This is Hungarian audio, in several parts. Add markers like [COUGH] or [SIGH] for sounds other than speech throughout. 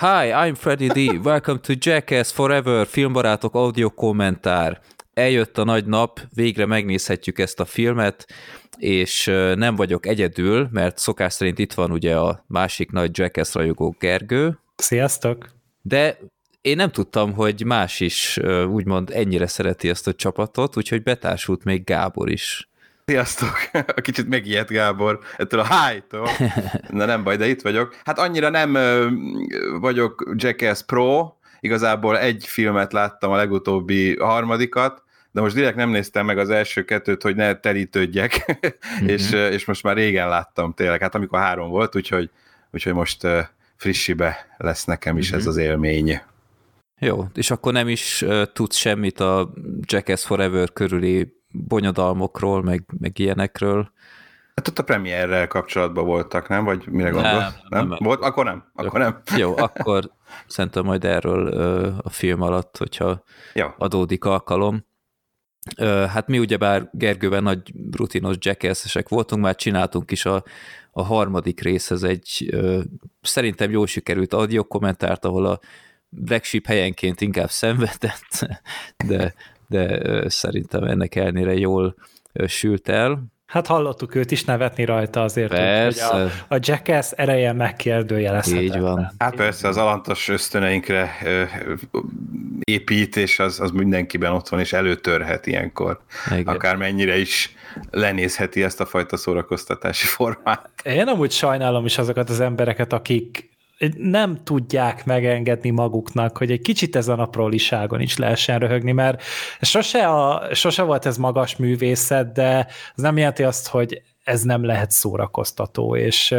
Hi, I'm Freddy D. Welcome to Jackass Forever filmbarátok audio kommentár. Eljött a nagy nap, végre megnézhetjük ezt a filmet, és nem vagyok egyedül, mert szokás szerint itt van ugye a másik nagy Jackass rajongó Gergő. Sziasztok! De én nem tudtam, hogy más is úgymond ennyire szereti ezt a csapatot, úgyhogy betársult még Gábor is. Sziasztok! [LAUGHS] Kicsit megijedt Gábor ettől a hájtól. [LAUGHS] Na nem baj, de itt vagyok. Hát annyira nem vagyok Jackass Pro, igazából egy filmet láttam, a legutóbbi a harmadikat, de most direkt nem néztem meg az első kettőt, hogy ne terítődjek, mm-hmm. [LAUGHS] és, és most már régen láttam tényleg, hát amikor három volt, úgyhogy, úgyhogy most frissibe lesz nekem is mm-hmm. ez az élmény. Jó, és akkor nem is tudsz semmit a Jackass Forever körüli bonyodalmokról, meg, meg ilyenekről. Hát ott a premierrel kapcsolatban voltak, nem? Vagy mire gondolsz? Nem, nem? nem? Volt? Akkor nem? Akkor nem? Jó, akkor szerintem majd erről a film alatt, hogyha Jó. adódik alkalom. Hát mi ugyebár Gergőben nagy rutinos jackass voltunk, már csináltunk is a, a harmadik részhez egy szerintem jól sikerült audio kommentárt, ahol a Black Sheep helyenként inkább szenvedett, de, de szerintem ennek elnére jól sült el. Hát hallottuk őt is nevetni rajta azért, persze. hogy a, a Jackass ereje megkérdőjelezhetetlen. Így van. Hát persze, az alantos ösztöneinkre épít, és az, az mindenkiben ott van, és előtörhet ilyenkor. Igen. Akármennyire is lenézheti ezt a fajta szórakoztatási formát. Én amúgy sajnálom is azokat az embereket, akik nem tudják megengedni maguknak, hogy egy kicsit ezen a proliságon is lehessen röhögni, mert sose, a, sose volt ez magas művészet, de ez nem jelenti azt, hogy ez nem lehet szórakoztató, és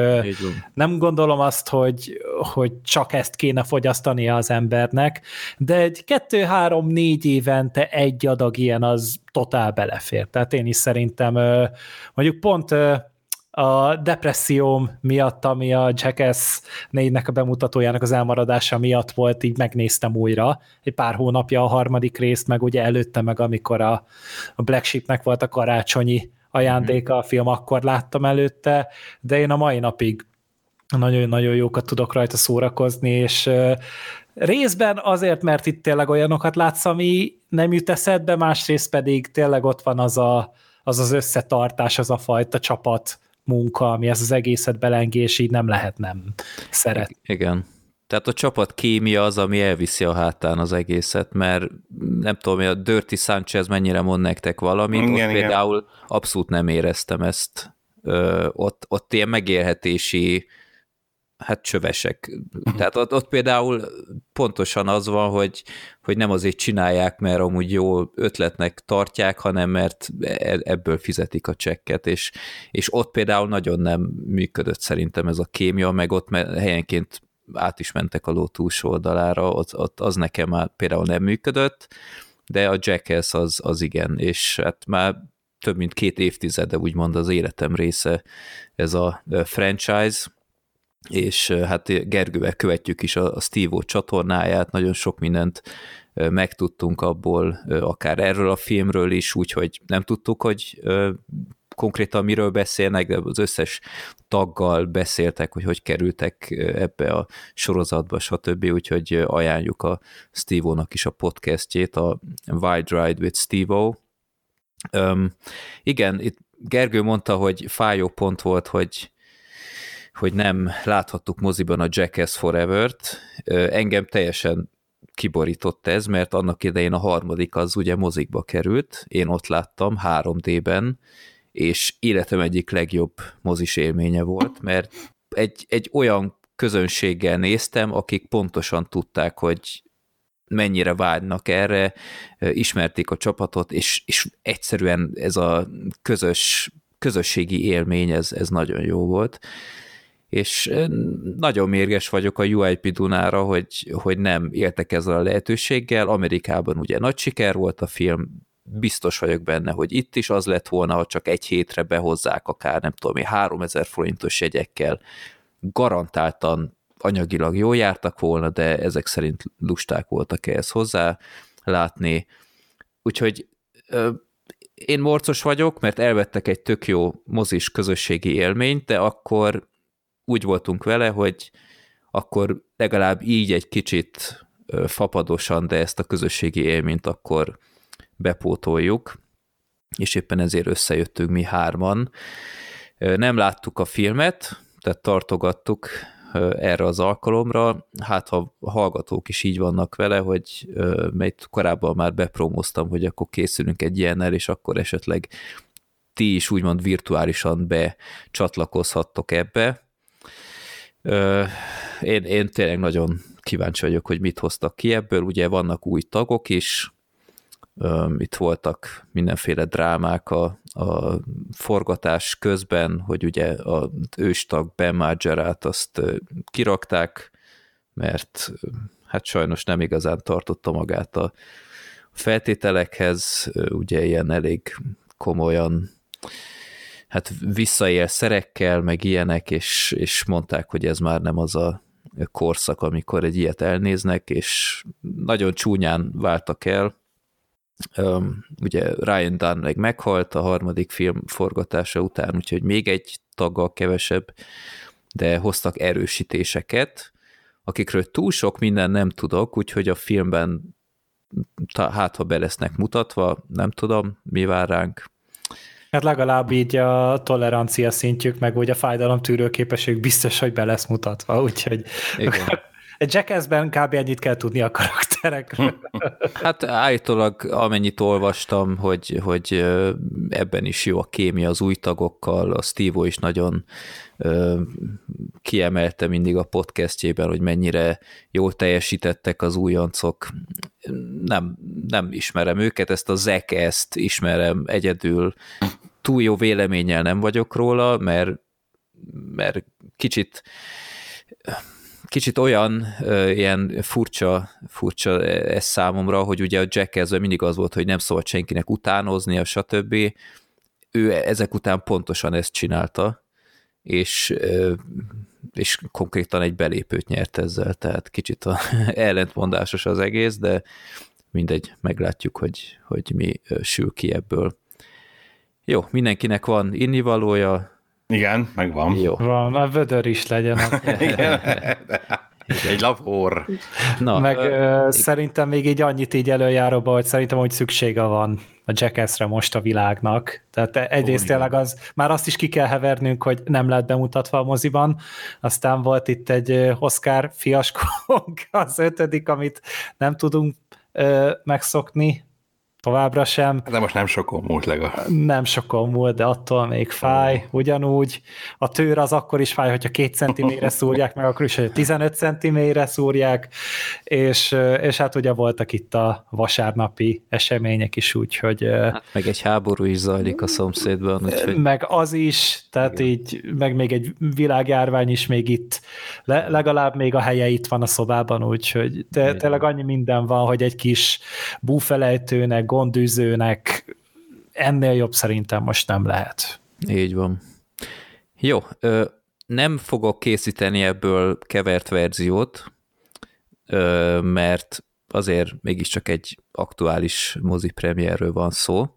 nem gondolom azt, hogy, hogy csak ezt kéne fogyasztania az embernek, de egy kettő-három-négy évente egy adag ilyen az totál belefér. Tehát én is szerintem mondjuk pont a depresszióm miatt, ami a Jackass 4-nek a bemutatójának az elmaradása miatt volt, így megnéztem újra, egy pár hónapja a harmadik részt, meg ugye előtte meg, amikor a, Black Sheepnek volt a karácsonyi ajándéka a film, akkor láttam előtte, de én a mai napig nagyon-nagyon jókat tudok rajta szórakozni, és részben azért, mert itt tényleg olyanokat látsz, ami nem jut eszedbe, másrészt pedig tényleg ott van az a, az, az összetartás, az a fajta csapat munka, ami ez az egészet belengés, így nem lehet nem szeret. Igen. Tehát a csapat kémia az, ami elviszi a hátán az egészet, mert nem tudom, a Dirty Sanchez mennyire mond nektek valamit, igen, ott igen. például abszolút nem éreztem ezt. Ö, ott, ott ilyen megélhetési hát csövesek. Tehát ott, ott például pontosan az van, hogy, hogy nem azért csinálják, mert amúgy jó ötletnek tartják, hanem mert e, ebből fizetik a csekket, és, és ott például nagyon nem működött szerintem ez a kémia, meg ott helyenként át is mentek a ló túlsó oldalára, ott, ott az nekem már például nem működött, de a Jackass az, az igen, és hát már több mint két évtizede úgymond az életem része ez a franchise, és hát Gergővel követjük is a, Steve-O csatornáját, nagyon sok mindent megtudtunk abból, akár erről a filmről is, úgyhogy nem tudtuk, hogy konkrétan miről beszélnek, de az összes taggal beszéltek, hogy hogy kerültek ebbe a sorozatba, stb. Úgyhogy ajánljuk a Steve-O-nak is a podcastjét, a Wide Ride with Steve-O. Um, igen, itt Gergő mondta, hogy fájó pont volt, hogy hogy nem láthattuk moziban a Jackass Forever-t. Engem teljesen kiborított ez, mert annak idején a harmadik az ugye mozikba került, én ott láttam 3D-ben, és életem egyik legjobb mozis élménye volt, mert egy, egy olyan közönséggel néztem, akik pontosan tudták, hogy mennyire vágynak erre, ismerték a csapatot, és, és egyszerűen ez a közös, közösségi élmény, ez, ez nagyon jó volt és nagyon mérges vagyok a UIP Dunára, hogy, hogy nem éltek ezzel a lehetőséggel. Amerikában ugye nagy siker volt a film, biztos vagyok benne, hogy itt is az lett volna, ha csak egy hétre behozzák akár, nem tudom, 3000 forintos jegyekkel, garantáltan anyagilag jól jártak volna, de ezek szerint lusták voltak ehhez hozzá látni. Úgyhogy én morcos vagyok, mert elvettek egy tök jó mozis közösségi élményt, de akkor úgy voltunk vele, hogy akkor legalább így egy kicsit fapadosan, de ezt a közösségi élményt akkor bepótoljuk, és éppen ezért összejöttünk mi hárman. Nem láttuk a filmet, tehát tartogattuk erre az alkalomra, hát ha hallgatók is így vannak vele, hogy mert korábban már bepromóztam, hogy akkor készülünk egy ilyennel, és akkor esetleg ti is úgymond virtuálisan becsatlakozhattok ebbe. Én, én tényleg nagyon kíváncsi vagyok, hogy mit hoztak ki ebből. Ugye vannak új tagok is, itt voltak mindenféle drámák a, a forgatás közben, hogy ugye a őstag Ben Margerát azt kirakták, mert hát sajnos nem igazán tartotta magát a feltételekhez, ugye ilyen elég komolyan hát visszaél szerekkel, meg ilyenek, és, és mondták, hogy ez már nem az a korszak, amikor egy ilyet elnéznek, és nagyon csúnyán váltak el. Um, ugye Ryan Dunn meg meghalt a harmadik film forgatása után, úgyhogy még egy taggal kevesebb, de hoztak erősítéseket, akikről túl sok minden nem tudok, úgyhogy a filmben hát ha be lesznek mutatva, nem tudom, mi vár ránk, Hát legalább így a tolerancia szintjük, meg úgy a fájdalom tűrőképesség biztos, hogy be lesz mutatva, úgyhogy. Egy Jackassben kb. ennyit kell tudni a karakterekről. [LAUGHS] Hát állítólag amennyit olvastam, hogy, hogy ebben is jó a kémia az új tagokkal, a steve is nagyon kiemelte mindig a podcastjében, hogy mennyire jól teljesítettek az újoncok. Nem, nem ismerem őket, ezt a Zack ezt ismerem egyedül. Túl jó véleménnyel nem vagyok róla, mert, mert kicsit kicsit olyan ilyen furcsa, furcsa ez számomra, hogy ugye a Jack mindig az volt, hogy nem szabad senkinek utánoznia, stb. Ő ezek után pontosan ezt csinálta, és, és konkrétan egy belépőt nyert ezzel, tehát kicsit a, [LAUGHS] ellentmondásos az egész, de mindegy, meglátjuk, hogy, hogy mi sül ki ebből. Jó, mindenkinek van innivalója, igen, megvan. Jó. Van, a vödör is legyen. [LAUGHS] Igen. Egy lavor. Na, Meg ö, ö, szerintem még így annyit így előjáróba, hogy szerintem, hogy szüksége van a Jackassre most a világnak. Tehát egyrészt tényleg az, már azt is ki kell hevernünk, hogy nem lett bemutatva a moziban, aztán volt itt egy Oscar fiaskónk, [LAUGHS] az ötödik, amit nem tudunk ö, megszokni, továbbra sem. De most nem sokon múlt legalább. Nem sokon múlt, de attól még fáj, ugyanúgy. A tőr az akkor is fáj, hogyha két centiméterre [LAUGHS] szúrják meg, akkor is, hogy 15 centiméterre szúrják, és, és hát ugye voltak itt a vasárnapi események is, úgyhogy... Hát meg egy háború is zajlik a szomszédban. Úgyhogy... Meg az is, tehát Igen. így, meg még egy világjárvány is még itt, le, legalább még a helye itt van a szobában, úgyhogy te, tényleg annyi minden van, hogy egy kis búfelejtőnek, gondűzőnek ennél jobb szerintem most nem lehet. Így van. Jó, ö, nem fogok készíteni ebből kevert verziót, ö, mert azért mégiscsak egy aktuális mozi premierről van szó,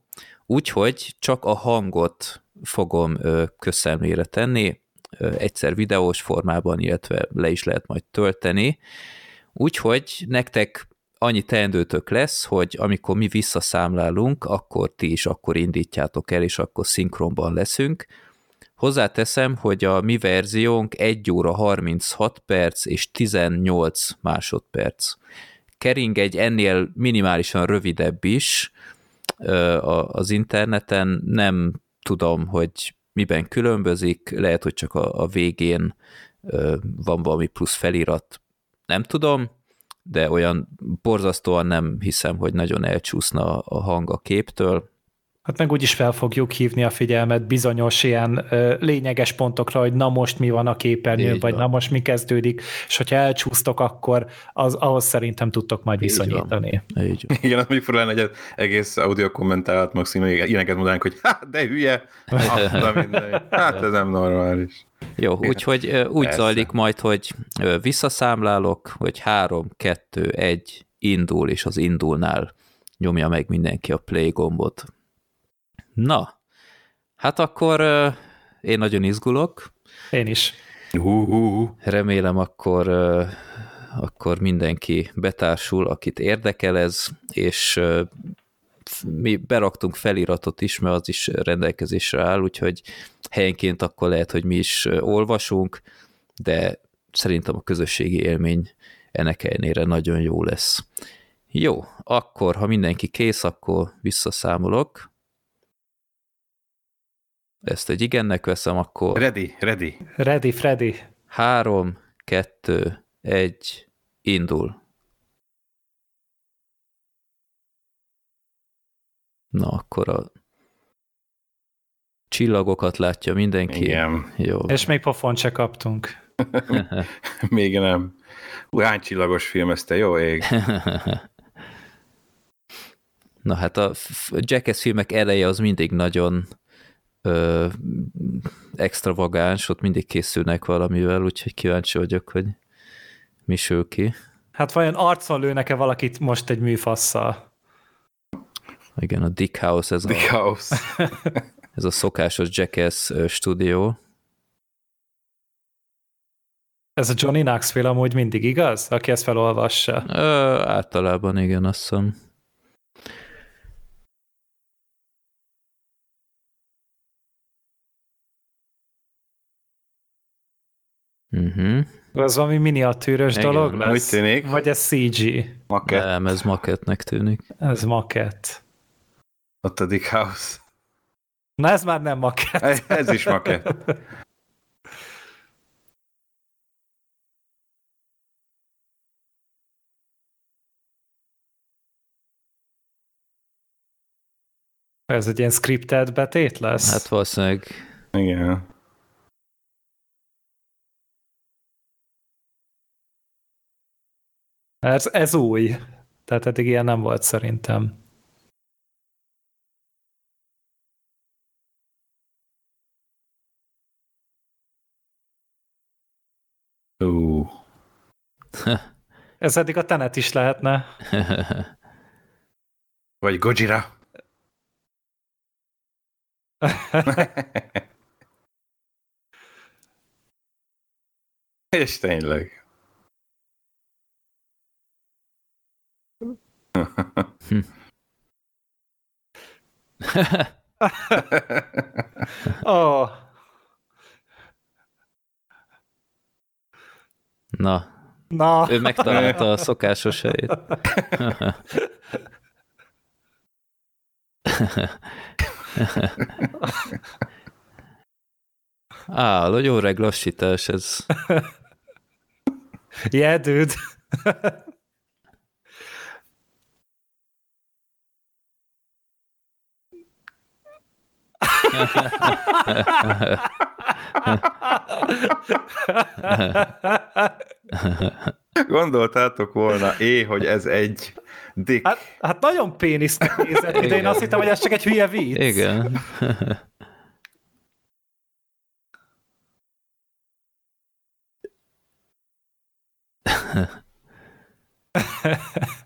úgyhogy csak a hangot fogom ö, köszönmére tenni, ö, egyszer videós formában, illetve le is lehet majd tölteni, úgyhogy nektek annyi teendőtök lesz, hogy amikor mi visszaszámlálunk, akkor ti is akkor indítjátok el, és akkor szinkronban leszünk. Hozzáteszem, hogy a mi verziónk 1 óra 36 perc és 18 másodperc. Kering egy ennél minimálisan rövidebb is az interneten, nem tudom, hogy miben különbözik, lehet, hogy csak a, a végén van valami plusz felirat, nem tudom, de olyan borzasztóan nem hiszem, hogy nagyon elcsúszna a hang a képtől. Hát meg úgyis fel fogjuk hívni a figyelmet bizonyos ilyen ö, lényeges pontokra, hogy na most mi van a képernyőn, Így vagy van. na most mi kezdődik, és hogyha elcsúsztok, akkor az, ahhoz szerintem tudtok majd viszonyítani. Így Így van. Igen, az mondjuk fura lenne, hogy egész audio kommentálat maximum ilyeneket mondanánk, hogy hát de hülye, [LAUGHS] hát ez nem normális. Jó, úgyhogy úgy Persze. zajlik majd, hogy visszaszámlálok, hogy 3, 2, 1, indul, és az indulnál nyomja meg mindenki a play gombot. Na, hát akkor én nagyon izgulok. Én is. Uh-huh. Remélem akkor akkor mindenki betársul, akit érdekel ez, és mi beraktunk feliratot is, mert az is rendelkezésre áll, úgyhogy helyenként akkor lehet, hogy mi is olvasunk, de szerintem a közösségi élmény ennek ellenére nagyon jó lesz. Jó, akkor, ha mindenki kész, akkor visszaszámolok. Ezt egy igennek veszem, akkor... Ready, ready. Ready, Freddy. Három, kettő, egy, indul. Na, akkor a csillagokat látja mindenki. Igen. Jó. És még pofont se kaptunk. [LAUGHS] Még nem. Hú, hány csillagos film ez, te jó ég? [LAUGHS] Na hát a Jackass filmek eleje az mindig nagyon ö, extravagáns, ott mindig készülnek valamivel, úgyhogy kíváncsi vagyok, hogy mi sül ki. Hát vajon arcon lőnek-e valakit most egy műfasszal? Igen, a Dick House, ez, Dick a, House. [LAUGHS] ez a szokásos Jackass stúdió. Ez a Johnny Knoxville amúgy mindig igaz, aki ezt felolvassa? Ö, általában igen, azt hiszem. Uh-huh. Az valami miniatűrös Igen, dolog úgy lesz? tűnik. Vagy ez CG? Maket. Nem, ez makettnek tűnik. Ez makett. Ott a Dick House. Na ez már nem makett. Ez, ez is maket. Ez egy ilyen scripted betét lesz? Hát valószínűleg Igen. Ez, ez új. Tehát eddig ilyen nem volt szerintem. Ú. [LAUGHS] Ez eddig a tenet is lehetne. [LAUGHS] Vagy Gojira. [LAUGHS] És tényleg. oh, Na, na. ő megtalálta a szokásos helyét. Á, nagyon lassítás, ez Yeah, dude. Gondoltátok volna, é, hogy ez egy Dick. Hát, hát nagyon pénisznek nézett ki, de én azt hittem, hogy ez csak egy hülye vicc. igen. [LAUGHS]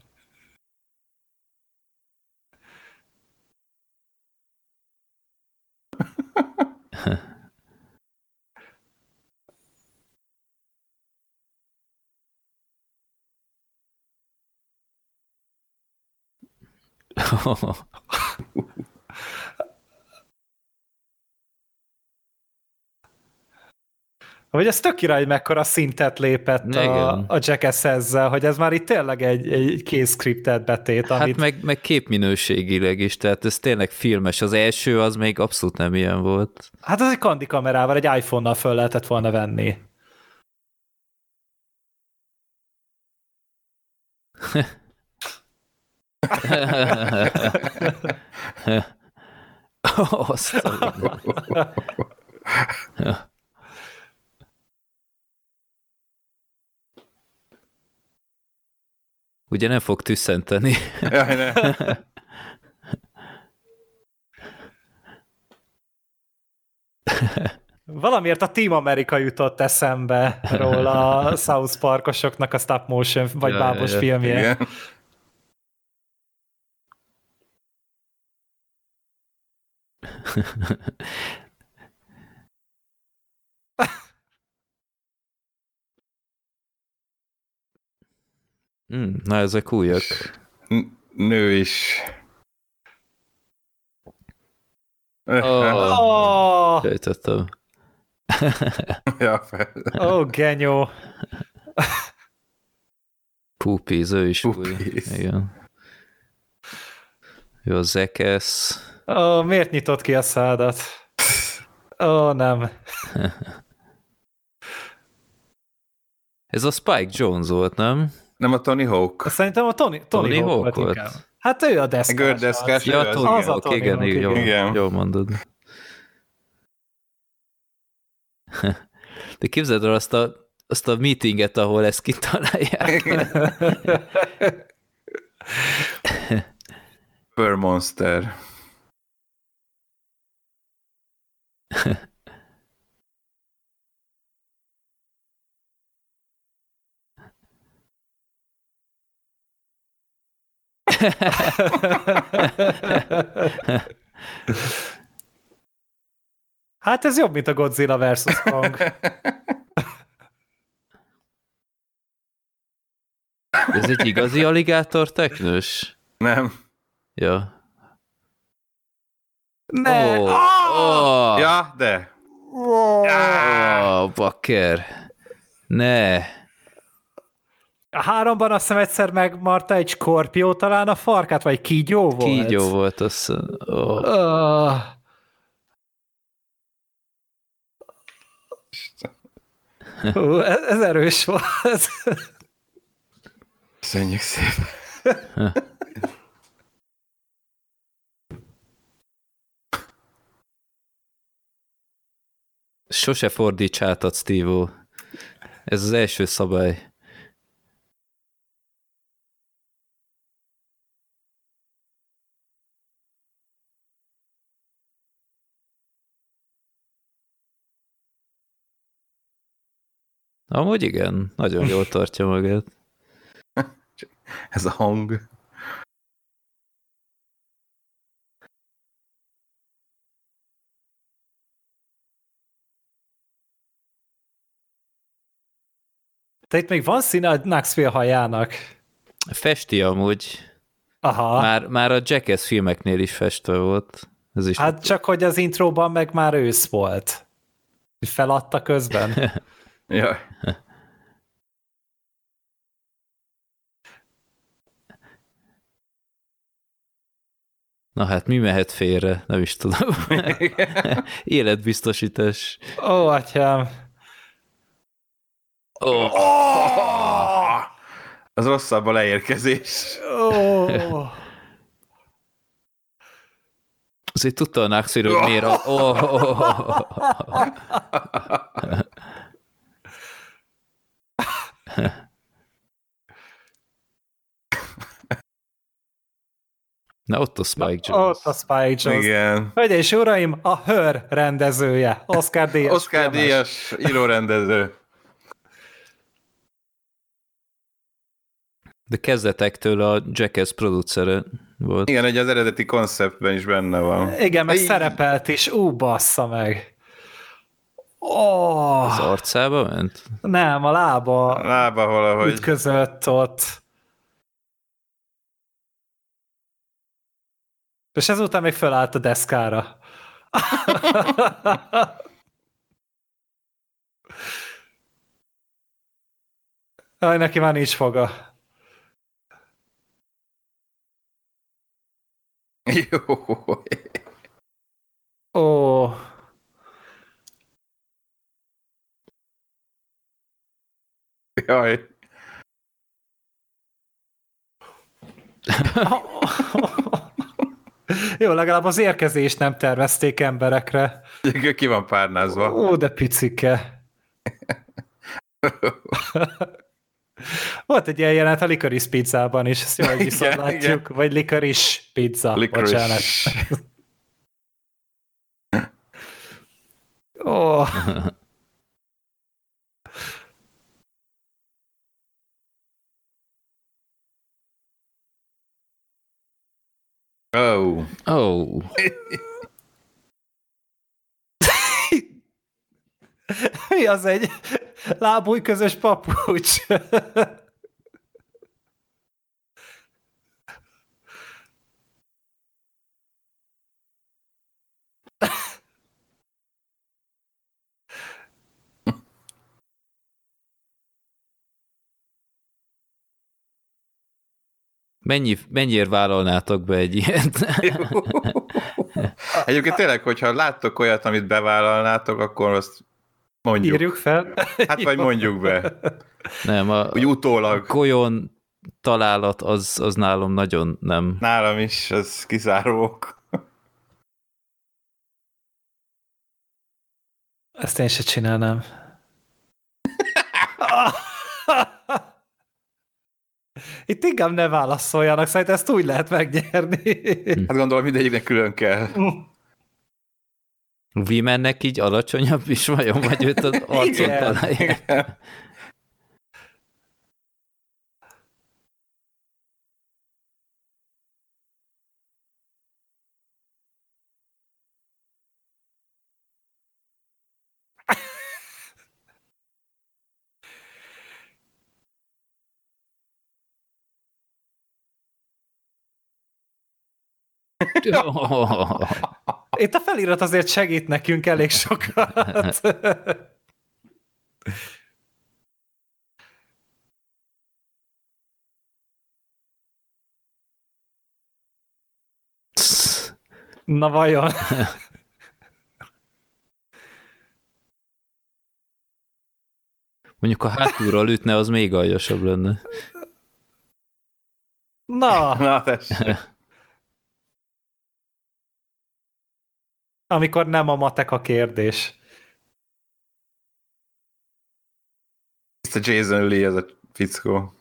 ha [LAUGHS] ha oh. Hogy ez tök király, hogy mekkora szintet lépett a, Igen. a Jackass ezzel, hogy ez már itt tényleg egy, egy kész scripted betét, Hát amit... meg, meg képminőségileg is, tehát ez tényleg filmes. Az első az még abszolút nem ilyen volt. Hát ez egy kandi kamerával, egy iPhone-nal föl lehetett volna venni. [LAUGHS] Azt [LAUGHS] a mindenit. Ugye nem fog tüsszenteni. Jaj, ne. Valamiért a Team America jutott eszembe róla a South Parkosoknak a stop motion vagy Ja, bábos ja, filmje. Igen. Mm, na, ezek újak. N- nő is. Oh, Oh, sejtettem. [LAUGHS] ja, fel. oh genyó. Poopies, ő is új. Poopies. Igen. Jó, Zekesz. Ó, miért nyitott ki a szádat? Ó, nem. [LAUGHS] Ez a Spike Jones volt, nem? Nem a Tony Hawk. Szerintem a Tony, Tony, Tony Hawk, Hawk volt inkább. Hát ő a deszkás. Gördeszkás. Ja, az Tony az a Hawk, Tony igen, Hawk, igen, jól, igen. jól mondod. [LAUGHS] De képzeld el azt a, azt a meetinget, ahol ezt kitalálják. Per Monster. [LAUGHS] Hát ez jobb, mint a Godzilla versus Kong. Ez egy igazi aligátor teknős? Nem. Ja. Ne! Ah! ó, Ja, de. ó, bakker. Ne. A háromban azt hiszem egyszer megmarta egy skorpió talán a farkát, vagy kígyó volt? Kígyó volt, azt ó. Oh. Hú, ez, ez erős volt. Köszönjük szépen. Sose fordíts hátat, Steve Ez az első szabály. Amúgy igen, nagyon jól tartja magát. [LAUGHS] Ez a hang. De itt még van színe a Knoxville hajának. Festi amúgy. Aha. Már, már a Jackass filmeknél is festve volt. Ez is Hát csak, hogy az intróban meg már ősz volt. Feladta közben. [LAUGHS] Jaj. Na hát mi mehet félre? Nem is tudom. [LAUGHS] Életbiztosítás. Ó, atyám. Oh. Az rosszabb a leérkezés. Ó. Azért tudta a Naxir, hogy miért a... Oh, oh, oh, oh. Na ott a Spike Jones. Ott a Spike Jones. Igen. Hölgyeim és uraim, a Hör rendezője, Oscar Díjas. Oscar díjas írórendező. De kezdetektől a Jackass producere volt. Igen, egy az eredeti konceptben is benne van. Igen, meg Ej. szerepelt is. Ú, bassza meg. Oh, Az arcába ment? nem, a lába A lába valahogy. ütközött ott. És ezután még fölállt a deszkára. [LAUGHS] Aj, neki már nincs foga. Jó. Ó. Jaj. [LAUGHS] [LAUGHS] Jó, legalább az érkezést nem tervezték emberekre. Ki van párnázva. Ó, de picike. [LAUGHS] Volt egy ilyen jelenet a Licorice pizzában is, ezt jól [LAUGHS] Igen, viszont igen. látjuk. Vagy Licorice pizza, Licorice. bocsánat. Ó, Oh. Oh. [LAUGHS] mi az egy lábúj közös papucs? Mennyi, mennyiért vállalnátok be egy ilyet? [LAUGHS] Egyébként tényleg, hogyha láttok olyat, amit bevállalnátok, akkor azt mondjuk. Írjuk fel. [LAUGHS] Hát vagy mondjuk be. Nem, a, Úgy utólag. a golyón találat az, az nálam nagyon nem. Nálam is, az kizárók. Ezt én se csinálnám. [LAUGHS] Itt inkább ne válaszoljanak, szerintem ezt úgy lehet megnyerni. Hát gondolom mindegyiknek külön kell. Vimennek így alacsonyabb is vajon, vagy őt az arcon Igen. találják? [LAUGHS] Itt a felirat azért segít nekünk elég sokat. Na vajon? Mondjuk a hátulról ütne, az még aljasabb lenne. Na, Na, tessék. Amikor nem a matek a kérdés. Mr. Jason Lee ez a fickó.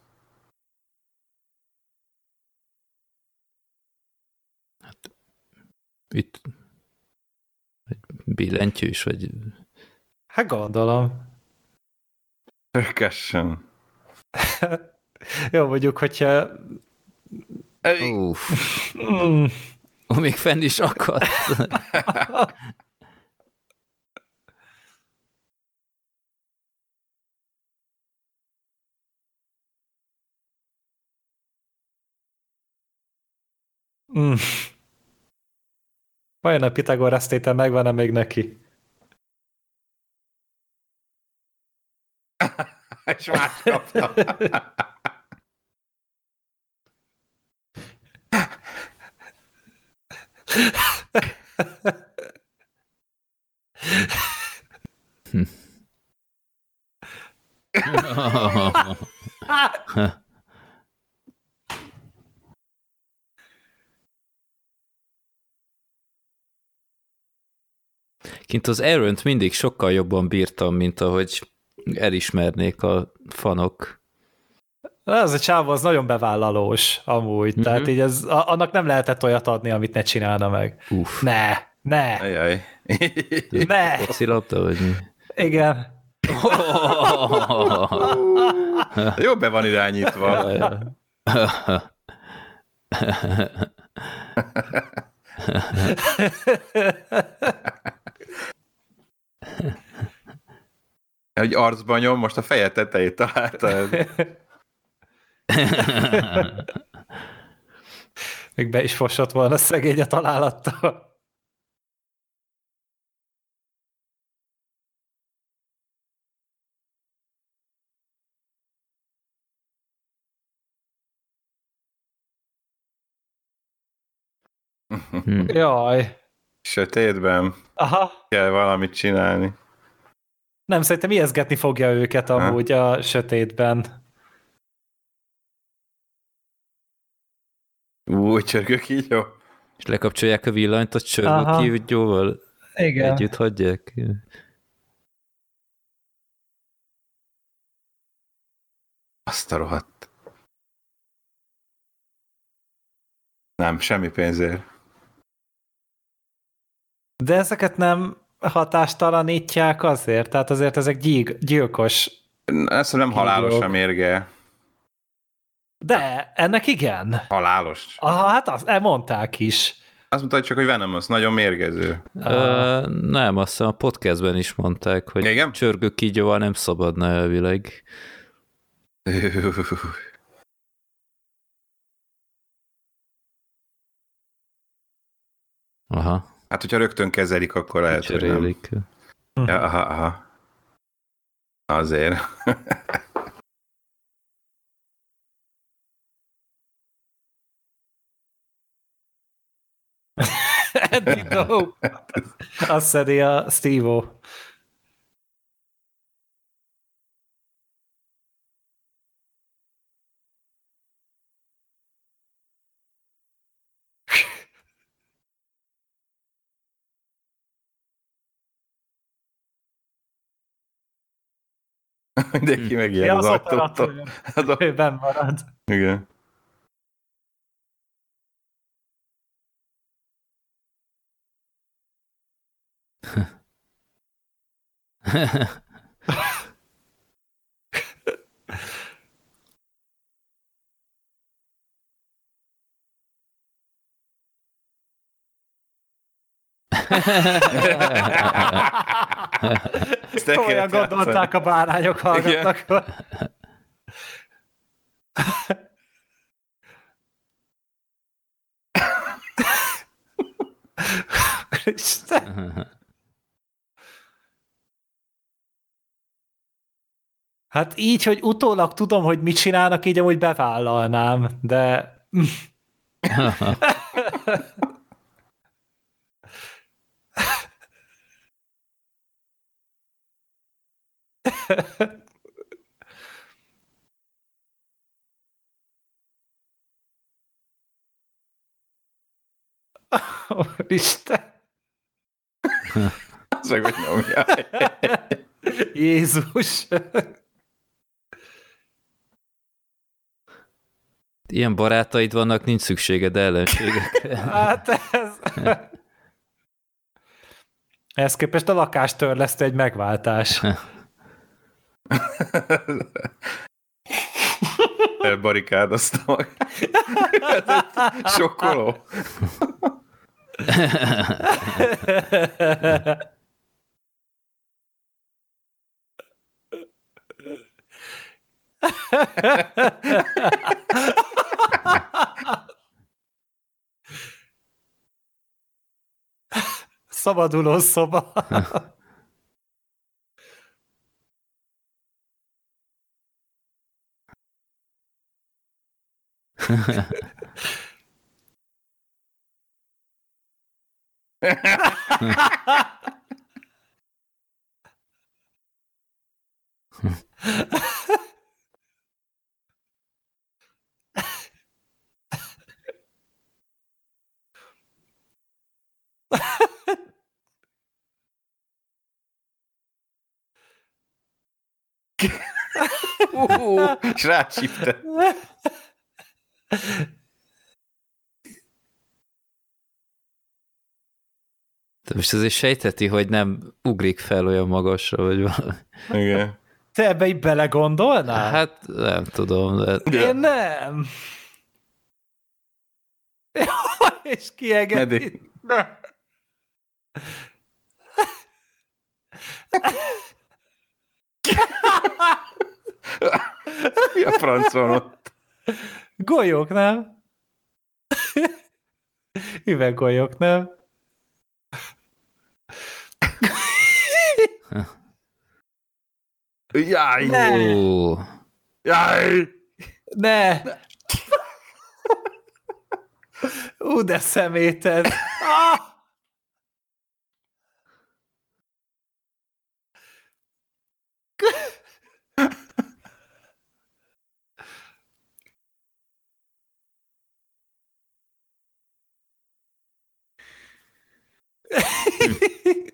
Itt egy billentyűs, vagy Hát gondolom. Percussion. [LAUGHS] Jó, mondjuk, hogyha... Uff, Ó, még fenn is akadt. mm. Vajon a Pitagorasz tétel megvan-e még neki? [LAUGHS] És más kapta. [LAUGHS] Kint az aaron mindig sokkal jobban bírtam, mint ahogy elismernék a fanok. Az a csávó az nagyon bevállalós amúgy, Mhm. mm-hmm. tehát így ez, annak nem lehetett olyat adni, amit ne csinálna meg. Uff. Ne, ne, Ajaj. ne, Focilabda, vagy mi? igen. [LAUGHS] Jó be van irányítva. Hogy arcban nyom, most a feje tetejét találta. [LAUGHS] [LAUGHS] Még be is fosott volna szegény a találattal. Hm. Jaj. Sötétben Aha. kell valamit csinálni. Nem, szerintem ijeszgetni fogja őket amúgy a sötétben. Úgy csörgök így, jó? És lekapcsolják a villanyt a csörgő Aha. kívügyóval? Igen. Együtt hagyják? Azt a rohadt. Nem, semmi pénzért. De ezeket nem hatástalanítják azért? Tehát azért ezek gyilkos. Ezt nem halálos a mérge. De ennek igen. Halálos. Aha, hát azt elmondták is. Azt mondta, hogy csak, hogy Venomous, nagyon mérgező. Ö, nem, azt hiszem a podcastben is mondták, hogy Igen? csörgő kígyóval nem szabadna elvileg. [LAUGHS] Aha, Hát, hogyha rögtön kezelik, akkor lehet, hogy nem. Ja, aha, aha. Azért. [LAUGHS] Andy Dope. Azt szedi a Steve-O. Mindenki megijed az, az ajtótól. operatőr. Ő benn marad. Igen. Ezt Olyan gondolták a bárányok hallgatnak. Isten. Hát így, hogy utólag tudom, hogy mit csinálnak, így amúgy bevállalnám, de... Isten. Az meg, hogy nyomják. Jézus. Ilyen barátaid vannak, nincs szükséged ellenségekre. [LAUGHS] Hát ez... Ehhez képest a lakástörlesztő egy megváltás. [LAUGHS] Elbarikádozta magát. Sokkoló. [LAUGHS] صمدوا له الصبا Uh, és rácsípte. De most azért sejteti, hogy nem ugrik fel olyan magasra, vagy valami. Igen. Te ebbe így belegondolnál? Hát nem tudom, de Én nem. És kiegeti. Medi. Ne. Mi a franc van ott? Golyók, nem? Üveggolyók, nem? Jaj! Ne. Jaj! Ne! Ú, de szeméted! Ah! [LAUGHS]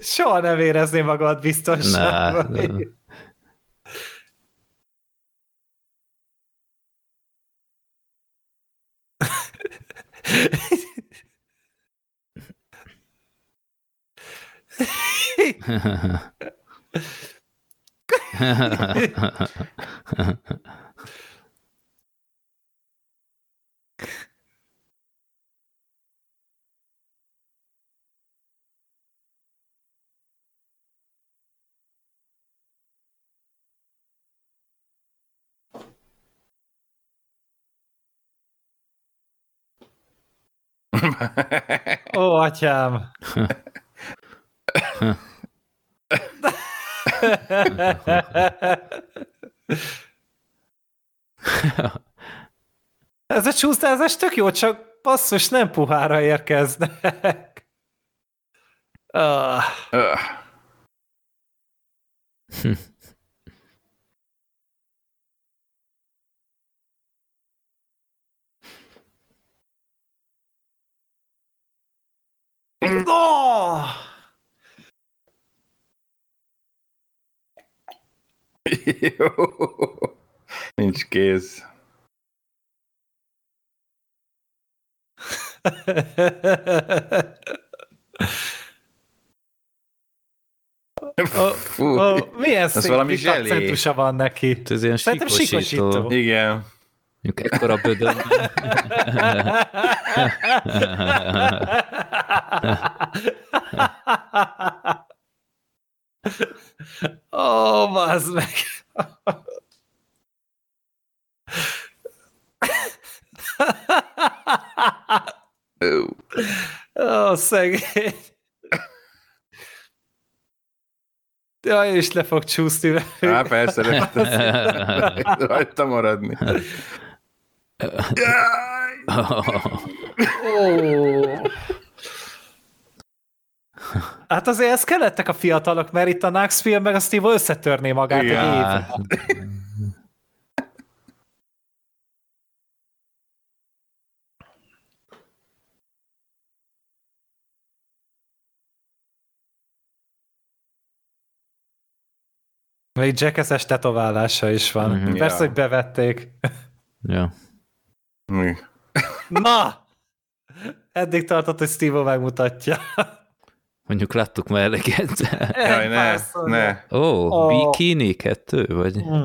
Soha nem érezni magad biztonságban. Ne. [LAUGHS] Ó, atyám! [LAUGHS] Ez a csúsztázás tök jó, csak basszus, nem puhára érkeznek. Ah. [LAUGHS] Oh! [LAUGHS] Jó. Nincs kéz. Fú, oh, milyen szép valami zselé. van neki. Ez ilyen Szerintem sikosító. sikosító. Igen. Mondjuk ekkora bödön. [LAUGHS] [LAUGHS] Ó, oh, bazd meg. Ó. Ó, szegény. Ja, és le fog csúszni velük. Á, persze, rajta maradni. Jaj! Ó. Hát azért ez kellettek a fiatalok, mert itt a Knoxville meg a Steve összetörné magát Igen. egy év. Hát, Még Jackass-es tetoválása is van. Mhm. Persze, Ja. hogy bevették. ja. Mi? Na! Eddig tartott, hogy Steve megmutatja. Mondjuk láttuk már eleget. [LAUGHS] Jaj, ne, ne. Ó, oh, Ó. bikini kettő, vagy? Mm.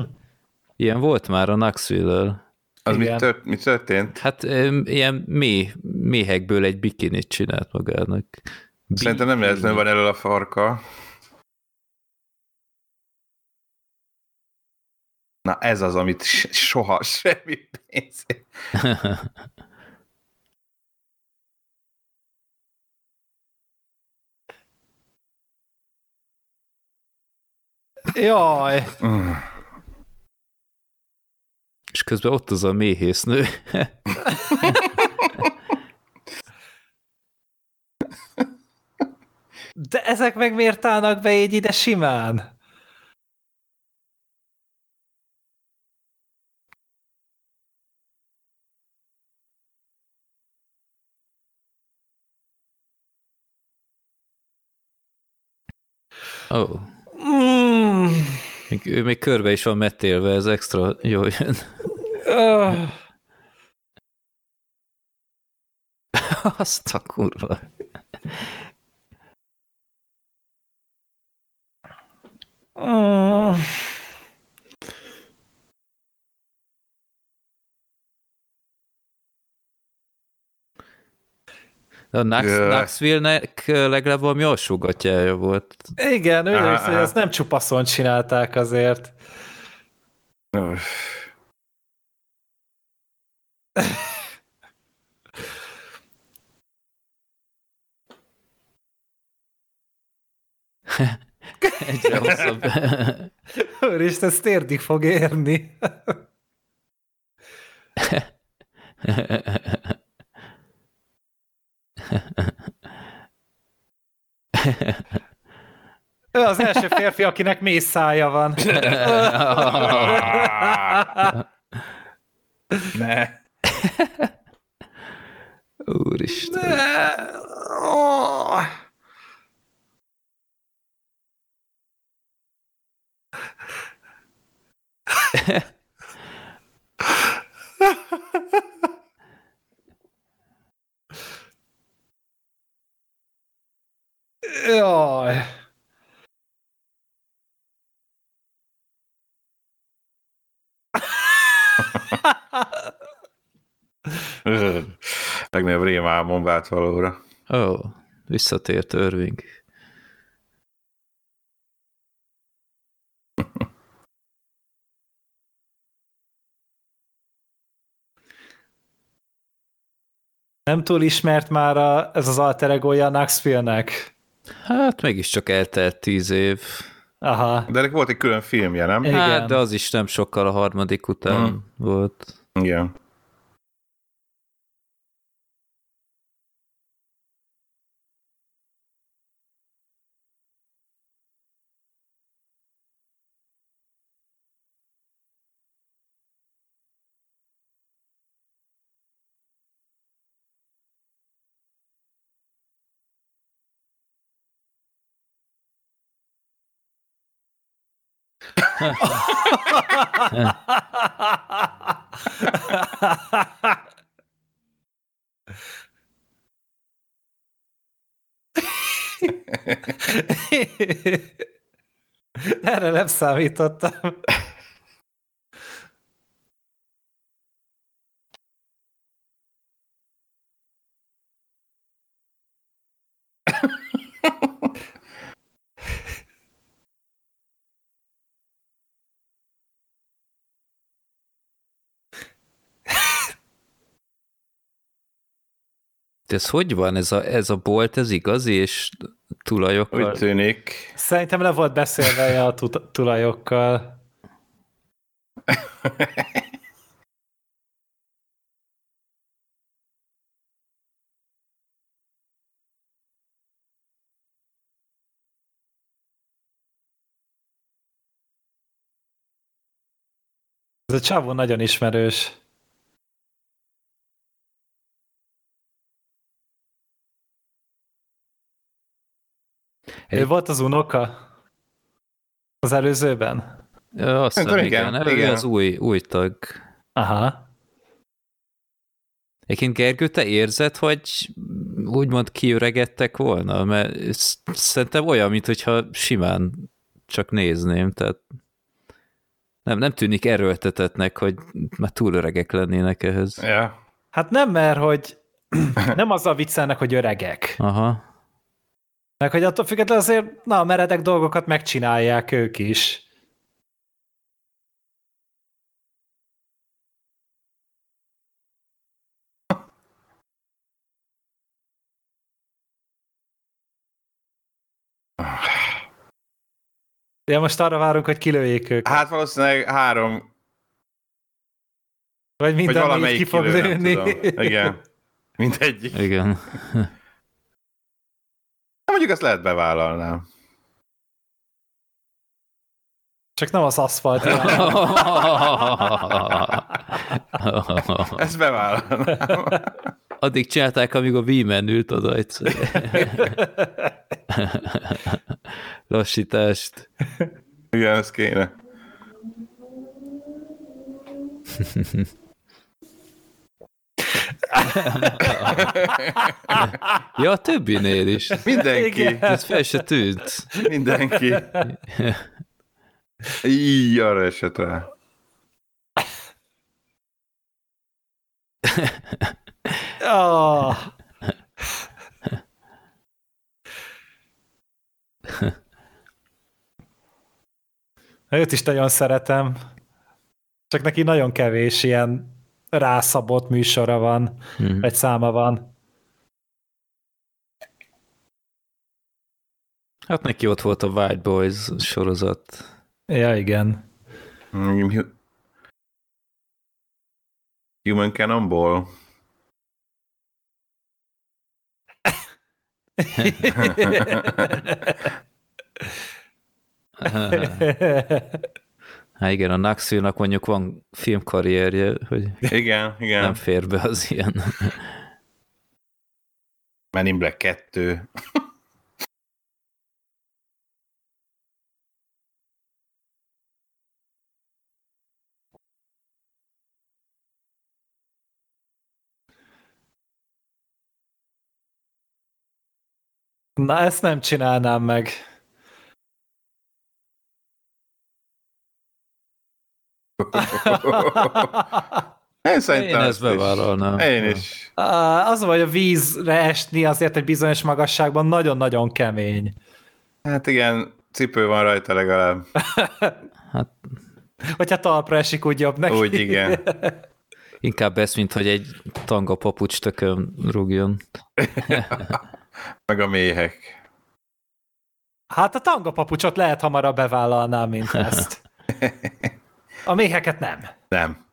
Ilyen volt már a Knoxville-öl. Az mi, tört, mi történt? Hát ilyen méh, méhekből egy bikinit csinált magának. Szerintem nem Bikini. véletlenül van elől a farka. Na ez az, amit soha semmi pénz. [LAUGHS] Jaj! Mm. És közben ott az a méhésznő. De ezek meg miért állnak be így ide simán? Oh. Még, ő még körbe is van metélve, ez extra jó jön. [LAUGHS] Azt a kurva. Mm. De a Knox. Knoxville-nek legalább valami alsógatjája volt. Igen, ő is, hogy aha. ezt nem csupaszon csinálták azért. [LAUGHS] Egyre hosszabb. [LAUGHS] Úristen, ez térdig fog érni. [LAUGHS] Ő az első férfi, akinek mész szája van. [LAUGHS] Ne. Úristen. [LAUGHS] Jaj. [LAUGHS] Legnagyobb rémálmom vált valóra. Ó, oh, visszatért Irving. Nem túl ismert már a, ez az alter egója a Knoxville-nek. Hát mégiscsak eltelt tíz év. Aha. De ennek volt egy külön filmje, nem? Igen. Hát, de az is nem sokkal a harmadik után Mhm. volt. Igen. Erre nem számítottam. Ez hogy van? Ez a, ez a bolt, ez igazi, és tulajokkal? Úgy tűnik. Szerintem le volt beszélve a tu- tulajokkal. Ez a csávó nagyon ismerős. Ő volt az unoka? Az előzőben? Ja, azt hiszem, Szerintem igen, igen, igen. az új, új tag. Aha. Egyébként Gergő, te érzed, hogy úgymond kiöregedtek volna? Mert szerintem olyan, mintha simán csak nézném, tehát nem, nem tűnik erőltetetnek, hogy már túl öregek lennének ehhez. Ja. Hát nem, mert hogy [CLEARS THROAT] nem azzal viccelnek, hogy öregek. Aha. Meg hogy attól függetlenül azért, na, a meredek dolgokat megcsinálják ők is. Ja, most arra várunk, hogy kilőjék ők. Hát valószínűleg három, Vagy vagy minden, így valamelyik ki fog kilő, nem lőni. Igen. Mindegyik. Igen. [LAUGHS] Mondjuk ezt lehet bevállalnám. Csak nem az aszfalt. [LAUGHS] Ezt bevállalnám. Addig csinálták, amíg a Wii-men ült oda egyszer. Lassítást. Igen, ez kéne. [LAUGHS] [LAUGHS] Ja, a többinél is. Mindenki. Igen. Ez fel se tűnt. Mindenki. Így arra esett rá. [LAUGHS] Oh. Őt is nagyon szeretem. Csak neki nagyon kevés ilyen rászabott műsora van, Mhm. egy száma van. Hát neki ott volt a White Boys sorozat. Ja, igen. Mm, hu- Human Cannonball. [LAUGHS] [LAUGHS] [LAUGHS] Hát igen, a Naxilnak mondjuk van filmkarrierje, hogy Igen, igen. nem fér be az ilyen. Men in Black 2. Na, ezt nem csinálnám meg. Én szerintem Én ezt is. bevállalnám. Én is. Az, hogy a vízre esni azért egy bizonyos magasságban nagyon-nagyon kemény. Hát igen, cipő van rajta legalább. Hogyha talpra esik, úgy jobb neki. Úgy igen. Inkább ez, mint hogy egy tanga papucs tökön rúgjon. Meg a méhek. Hát a tanga papucsot lehet hamarabb bevállalnám, mint ezt. [LAUGHS] A méheket nem. Nem.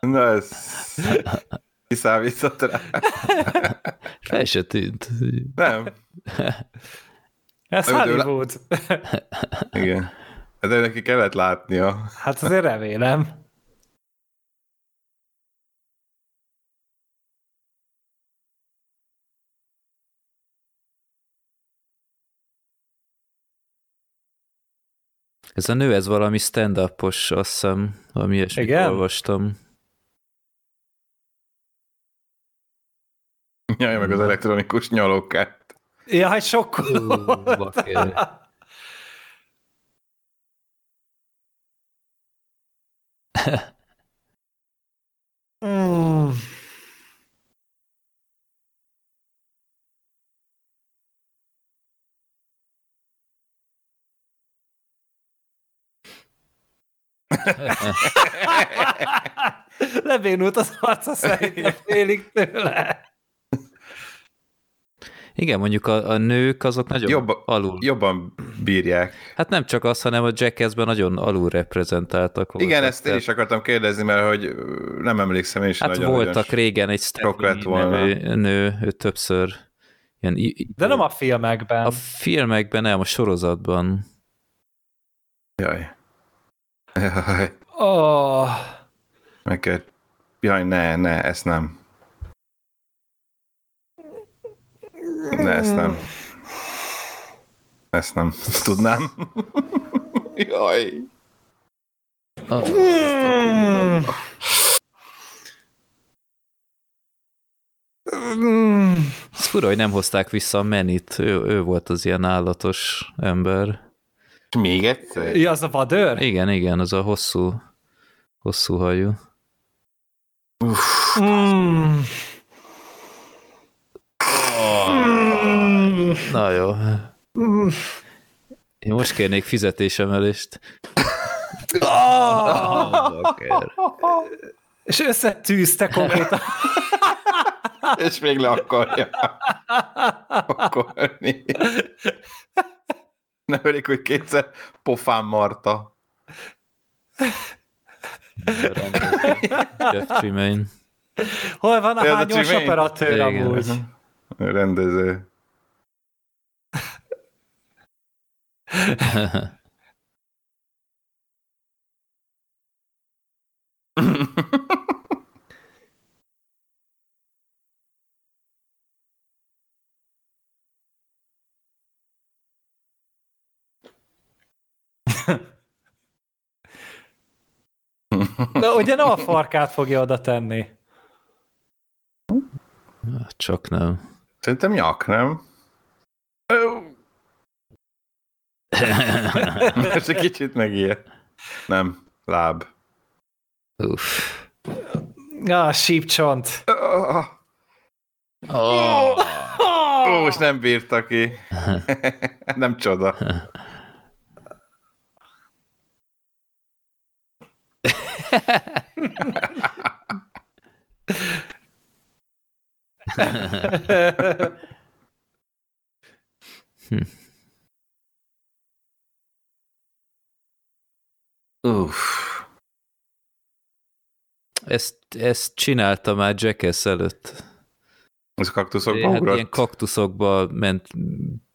Na ez kiszámított rá. Fel se tűnt. Nem. Ez Hollywood. Igen. De neki kellett látnia. Hát azért remélem. Ez a nő, ez valami stand-upos, azt hiszem, valami ilyesmit Igen? olvastam. Nyalja meg az elektronikus nyalókát. Ja, hát sokkal. Ú, bakker. Mm. [LAUGHS] Lebénult az arca szerintem félig tőle. Igen, mondjuk a, a nők azok nagyon Jobb, alul. jobban bírják. Hát nem csak az, hanem a Jackassben nagyon alul reprezentáltak voltak. Igen, ezt én is akartam kérdezni, mert hogy nem emlékszem én is Hát nagyon voltak nagyon régen egy Stephanie nevű nő, ő többször ilyen, De nem a filmekben. a filmekben, nem, a sorozatban. Jaj. Oh. Meg kell... Jaj, ne, ne, ezt nem. Ne, ezt nem. Ezt nem [LAUGHS] tudnám. Jaj. Ez fura, hogy nem hozták vissza a Menit. Ő, ő volt az ilyen állatos ember. Még egyszer? Ja, az a vadőr? Igen, igen, az a hosszú, hosszú hajú. Uff. Mm. Mm. Na jó. Mm. Én most kérnék fizetésemelést. Oh! [LAUGHS] Bakker. És összetűzte konkrétan. [LAUGHS] És még le akarja [LAUGHS] akarni. Nem elég, hogy kétszer pofán marta. Jeff Tremaine. Hol van a Ez a hányos operatőr Igen. amúgy? Rendező. [LAUGHS] De ugye nem a farkát fogja oda tenni. Csak nem. Szerintem nyak, nem? Most [LAUGHS] egy kicsit megijed. Nem, láb. Uff. Ah, sípcsont. Oh, Oh. ó, most nem bírta ki. nem csoda. [LAUGHS] Uff. Ezt, ezt csinálta már Jackass előtt. Ez kaktuszokba Hát ugrott? ilyen kaktuszokba ment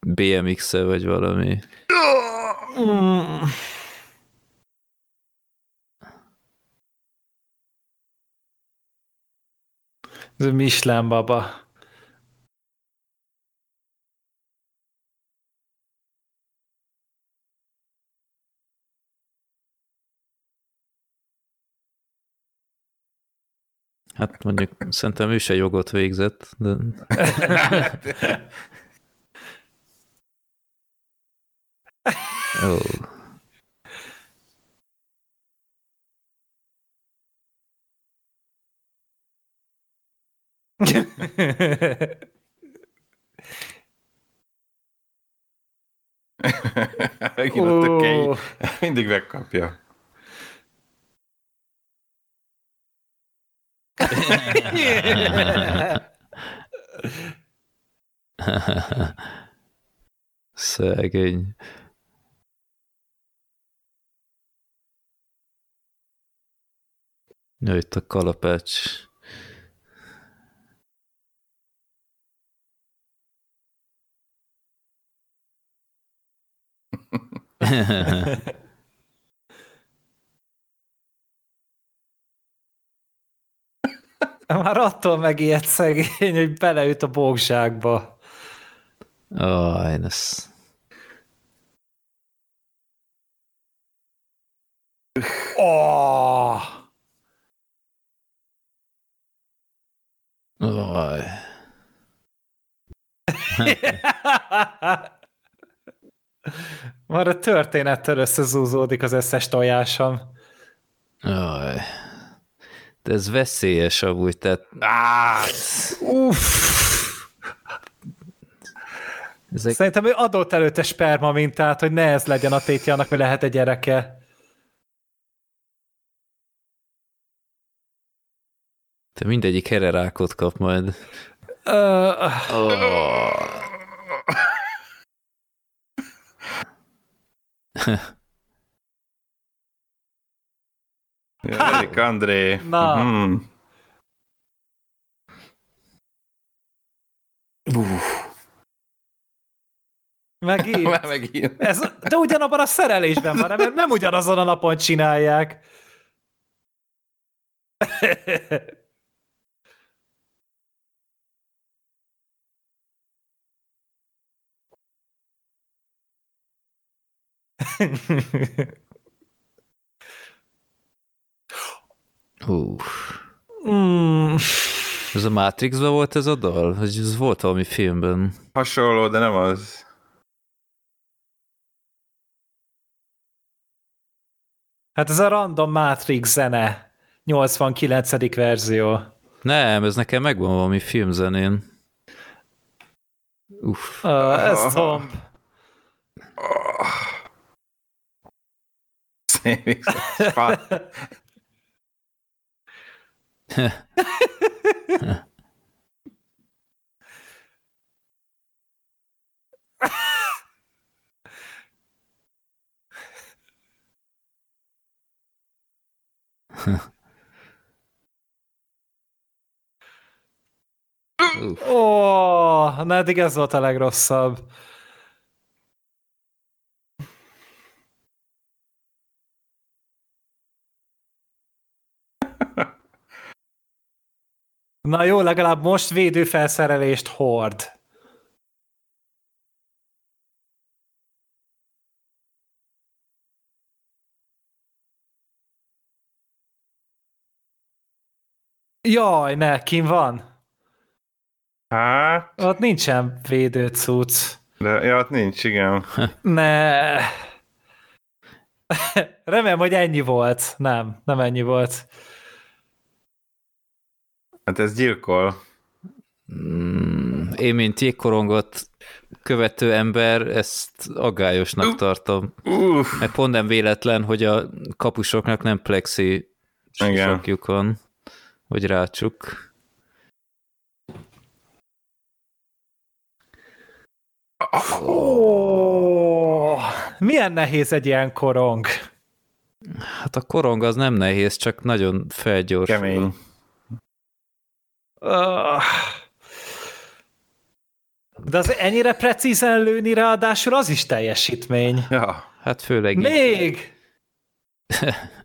BMX-e vagy valami. Ez a Michelin baba. Hát mondjuk szerintem ő se jogot végzett, de [LAUGHS] ó. Megint a tökei. Ó, Mindig megkapja. Szegény. Jött a kalapács. Már attól megijedt szegény, hogy beleüt a bókzsákba. Aj, oh, ez... Oh! Aj. [LAUGHS] [LAUGHS] Már a történettől összezúzódik az összes tojásom. Aj. De ez veszélyes amúgy, tehát... Ah, uff. Ezek... Szerintem ő adott előtte sperma mintát, hogy ne ez legyen a tétje annak, hogy lehet egy gyereke. Te mindegyik hererákot kap majd. Uh, oh. Erik André. Na. Hmm. Megint. [LAUGHS] Megint. Ez, de ugyanabban a szerelésben van, mert nem ugyanazon a napon csinálják. [LAUGHS] Hú. Mm. Ez a Matrixban volt ez a dal? Hogy ez volt valami filmben? Hasonló, de nem az. Hát ez a random Matrix zene. 89. verzió. Nem, ez nekem megvan valami filmzenén. Uff. Uh, ez Ó, oh, na eddig ez volt a legrosszabb. Na jó, legalább most védőfelszerelést hord. Jaj, ne, kim van? Hát... Ott nincsen védőcuc. De, ja, ott nincs, igen. [LAUGHS] ne. Remélem, hogy ennyi volt. Nem, nem ennyi volt. Hát ez gyilkol. Mm, én, mint jégkorongot követő ember, ezt aggályosnak tartom. Uh. Mert pont nem véletlen, hogy a kapusoknak nem plexi sokjukon, hogy rácsuk. Oh, milyen nehéz egy ilyen korong? Hát a korong az nem nehéz, csak nagyon felgyorsul. Kemény. De az ennyire precízen lőni ráadásul az is teljesítmény. Ja. Hát főleg Még! [LAUGHS]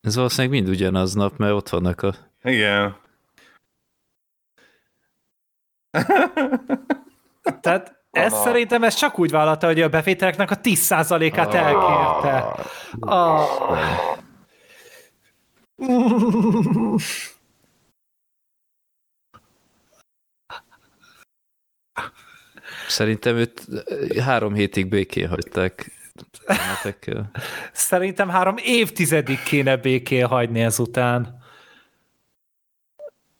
Ez valószínűleg mind ugyanaznap, mert ott vannak a... Igen. [LAUGHS] Tehát ez Aha. szerintem ez csak úgy vállalta, hogy a bevételeknek a 10%-át elkérte. Oh. Szerintem őt három hétig békén hagyták. Szerintem három évtizedig kéne békén hagyni ezután.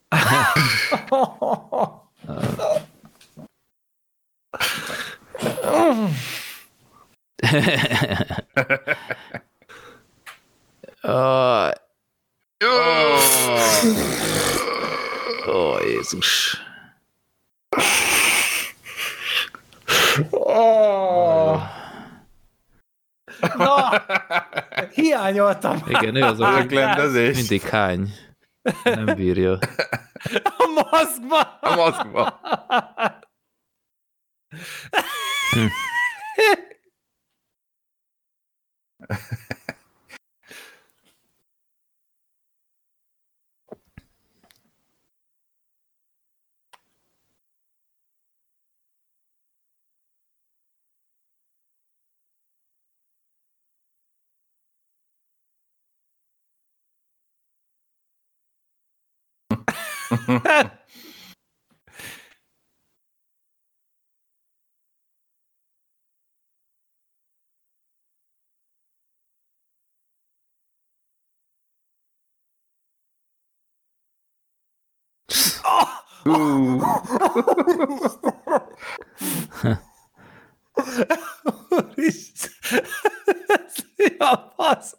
[LAUGHS] Uh, Ó, oh, Jézus. Oh. Na, hiányoltam. Igen, ő az a Öklendezés. mindig hány. Nem bírja. A maszkba. A maszkba. Hm. [LAUGHS] Ú, Úristen. Ez mi a fasz?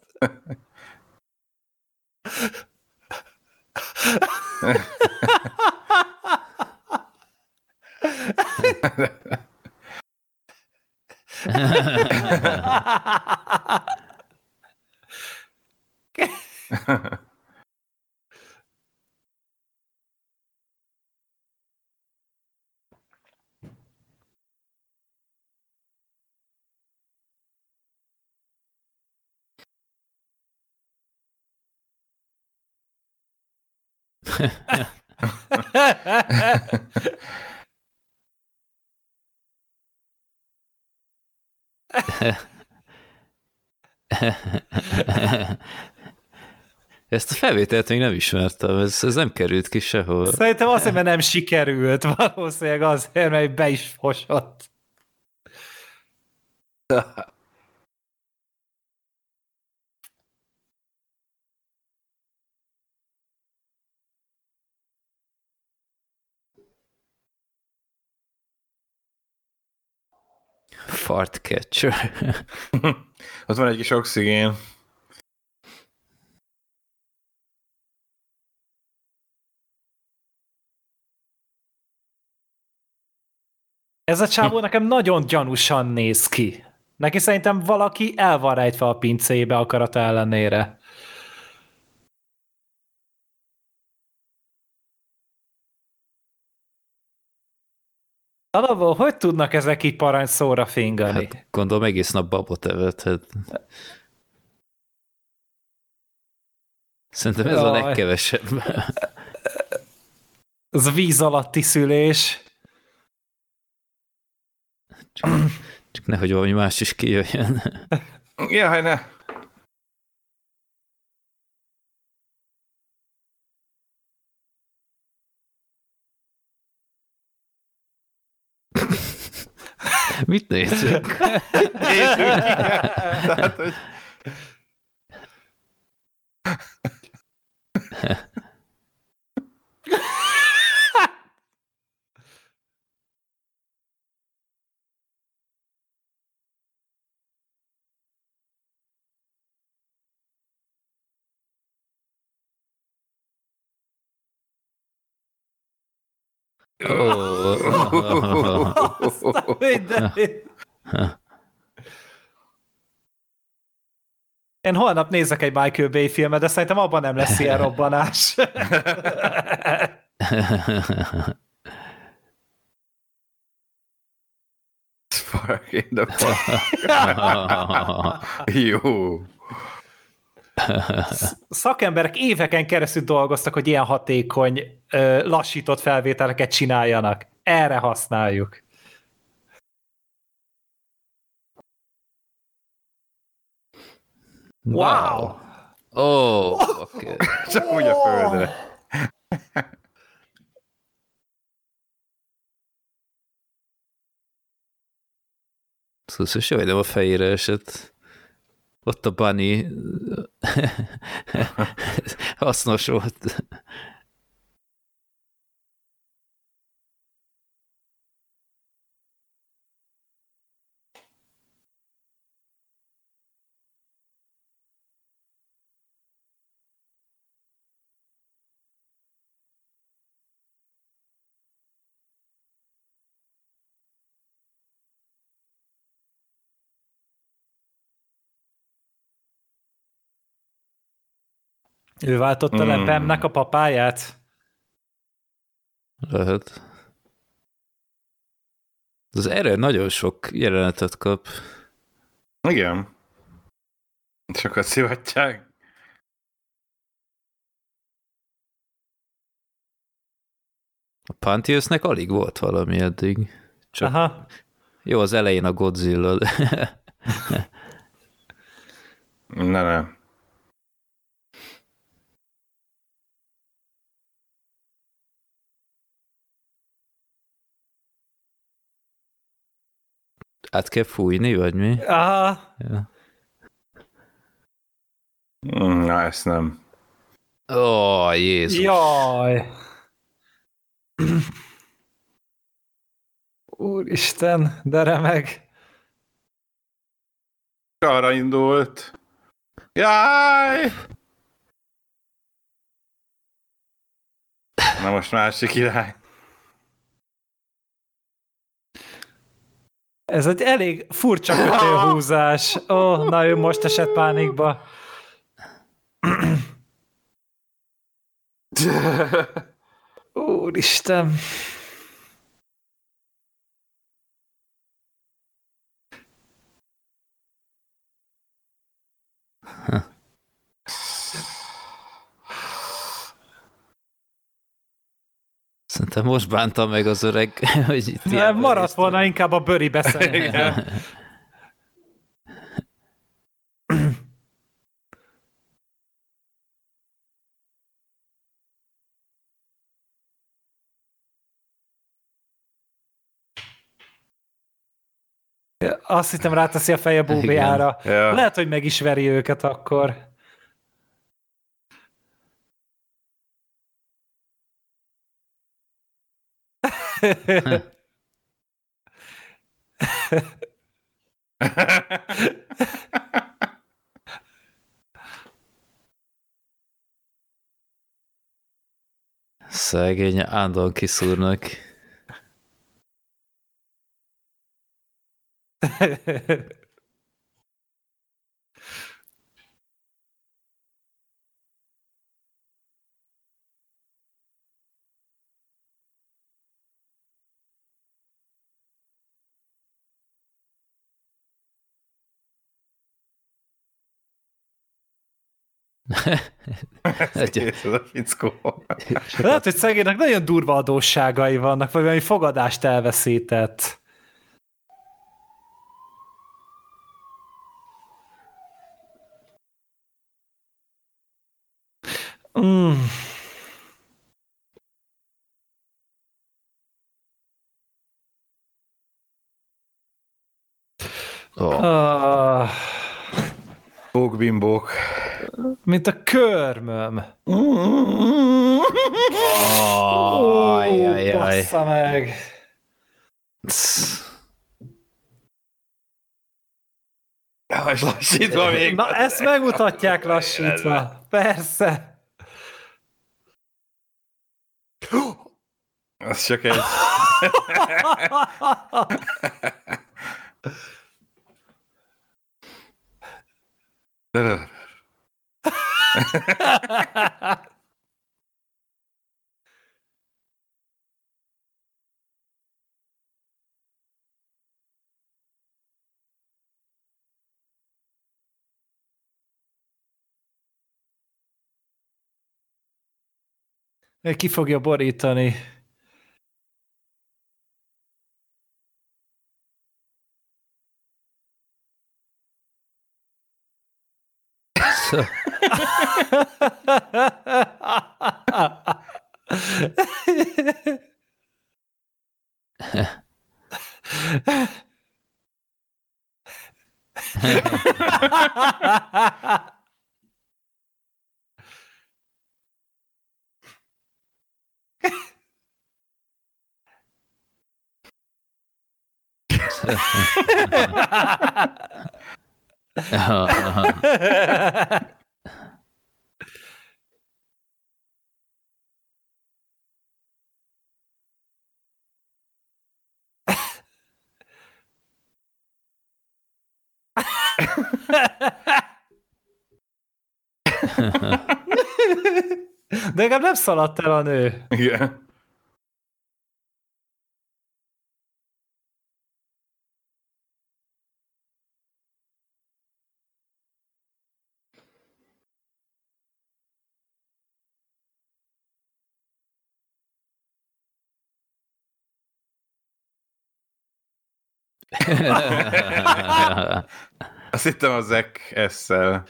Ha ha ha. Ezt a felvételt még nem ismertem, ez, ez nem került ki sehol. Szerintem azért, mert nem sikerült. Valószínűleg azért, mert be is fosott. [LAUGHS] Fart catcher. [LAUGHS] ott van egy kis oxigén. Ez a csávó [LAUGHS] nekem nagyon gyanúsan néz ki. Neki szerintem valaki el van rejtve a pincébe akarata ellenére. Alapból, hogy tudnak ezek így parancs szóra fingani? Hát, Hát gondolom egész nap babot evett. Hát. Szerintem ez a Jaj. legkevesebb. ez víz alatti szülés. Csak, csak nehogy valami más is kijöjjön. Jaj, ne. Mit nézzük? Nézzük, igen. [LAUGHS] [LAUGHS] Tehát, hogy Minden. Én holnap nézek egy Michael Bay filmet, de szerintem abban nem lesz ilyen robbanás. Spark in the park. Jó. Szakemberek éveken keresztül dolgoztak, hogy ilyen hatékony, lassított felvételeket csináljanak. Erre használjuk. Wow! Ó, [LAUGHS] oh, okay. Csak úgy a földre. Szuszos, jó, nem a fejére esett. Ott a bunny. [LAUGHS] Hasznos volt. Ő váltotta mm. le Pemnek a papáját? Lehet. Az erre nagyon sok jelenetet kap. Igen. Sokat szivatják. A Pantheusnek alig volt valami eddig. Csak Aha. Jó, az elején a Godzilla. ne, ne. Át kell fújni, vagy mi? Aha. Ja. Na, ezt nem. Ó, oh, Jézus. Jaj. Úristen, de remeg. Arra indult. Jaj! Na most másik király. Ez egy elég furcsa kötőhúzás. Ó, oh, na ő most esett pánikba. [CLEARS THROAT] Úristen. Szerintem most bántam meg az öreg, [LAUGHS] hogy itt Nem, maradt volna inkább a bőri beszélni. [LAUGHS] Azt hittem ráteszi a feje búbiára. Ja. Lehet, hogy meg is veri őket akkor. Szegény Ándon kiszúrnak. [LAUGHS] [LAUGHS] Ez a fickó. [LAUGHS] Lehet, hogy szegénynek nagyon durva adósságai vannak, vagy valami fogadást elveszített. Mm. Oh. Uh. Bókbimbók. Mint a körmöm. Ajajaj. Bassza meg. lassítva még. Na, ezt megmutatják lassítva. Persze. Az csak egy... [LAUGHS] Ki fogja borítani? So. [LAUGHS] [LAUGHS] De legalább nem szaladt el a nő. Igen. [LAUGHS] Azt hittem a Zek esszel.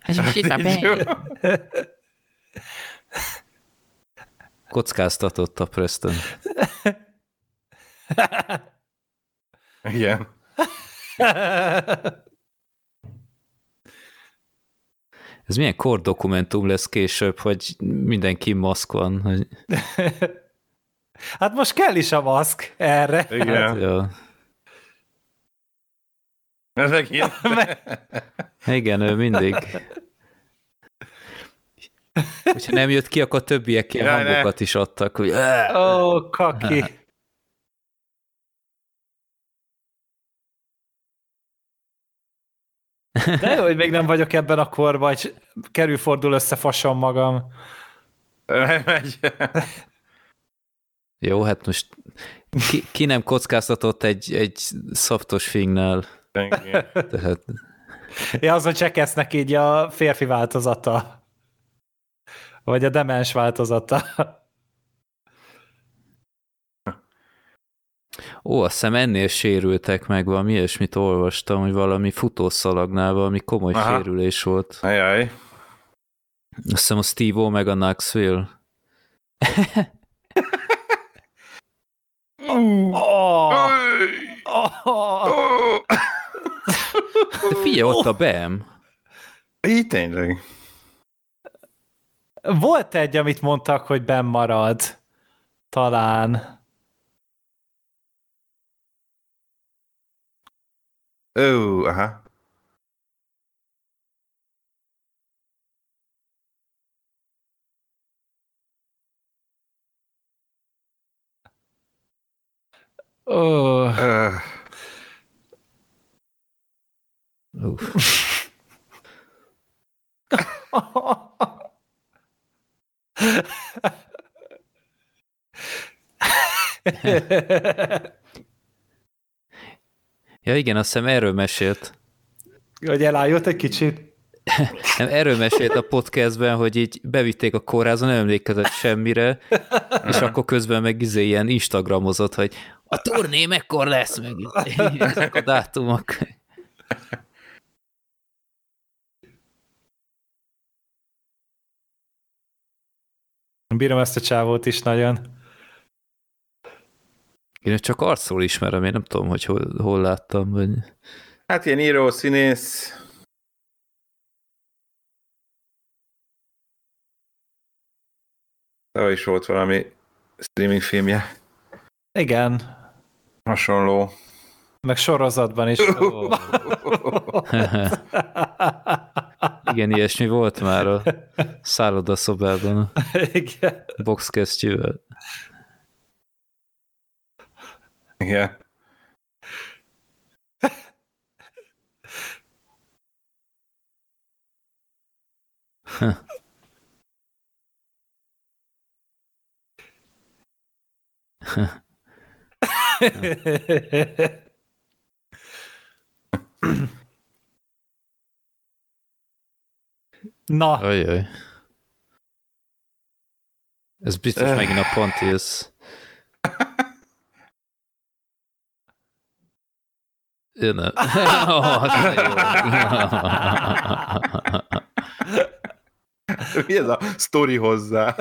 Ez most itt a be. Kockáztatott a Preston. [LAUGHS] Igen. [LAUGHS] Ez milyen kordokumentum lesz később, hogy mindenki maszk van. Hogy... [LAUGHS] Hát most kell is a maszk erre. Igen. Hát, jó. Ez megint. Igen, ő mindig. Hogyha nem jött ki, akkor többiek ilyen ne. hangokat is adtak, hogy Ó, oh, kaki. De jó, hogy még nem vagyok ebben a korban, hogy kerül-fordul össze fasom magam. Megy. [LAUGHS] jó, hát most ki, ki nem kockáztatott egy, egy szaftos fingnál, tehát Ja, azon csekesznek így a férfi változata. Vagy a demens változata. Ó, azt hiszem ennél sérültek meg, valami ilyesmit olvastam, hogy valami futószalagnál valami komoly Aha. Sérülés volt. Ajaj. Azt hiszem a Steve-O meg a Knoxville. Oh, oh, De figyelj, ott a Bam. Így tényleg. Volt egy, amit mondtak, hogy benn marad. Talán. Ó, aha. Oh. Ö, Uff. [LAUGHS] Ja igen, azt hiszem erről mesélt. hogy elájult egy kicsit. Nem, erről mesélt a podcastben, hogy így bevitték a kórházba, nem emlékezett semmire, és akkor közben meg izé ilyen instagramozott, hogy a turné mekkor lesz meg ezek a dátumok. Bírom ezt a csávót is nagyon. Én csak arcról ismerem, én nem tudom, hogy hol, hol láttam, vagy... Hát ilyen író, színész. Tavaly is volt valami streaming filmje. Igen, Hasonló. meg sorozatban is. [LAUGHS] [LAUGHS] [LAUGHS] Igen, ilyesmi volt már a szállodaszobában, a [LAUGHS] Igen. boxkesztyűvel. Igen. [LAUGHS] [LAUGHS] Na, Ajaj. Ez biztos Öh. megint a Pontius. Én nem. oh. Mi ez a sztori hozzá?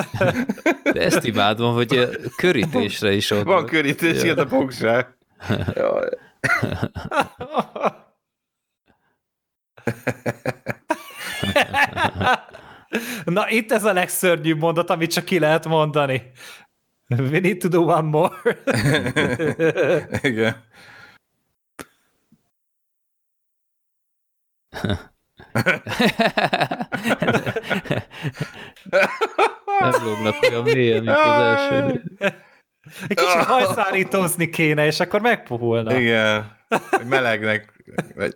De ezt imádom, hogy a körítésre is ott Van körítés, igen, a fogság. [LAUGHS] Na, itt ez a legszörnyűbb mondat, amit csak ki lehet mondani. We need to do one more. [LAUGHS] Igen. Nem lógnak olyan mélyen, mint az első. Egy kicsit hajszárítózni kéne, és akkor megpuhulna. Igen. Melegnek. [LAUGHS]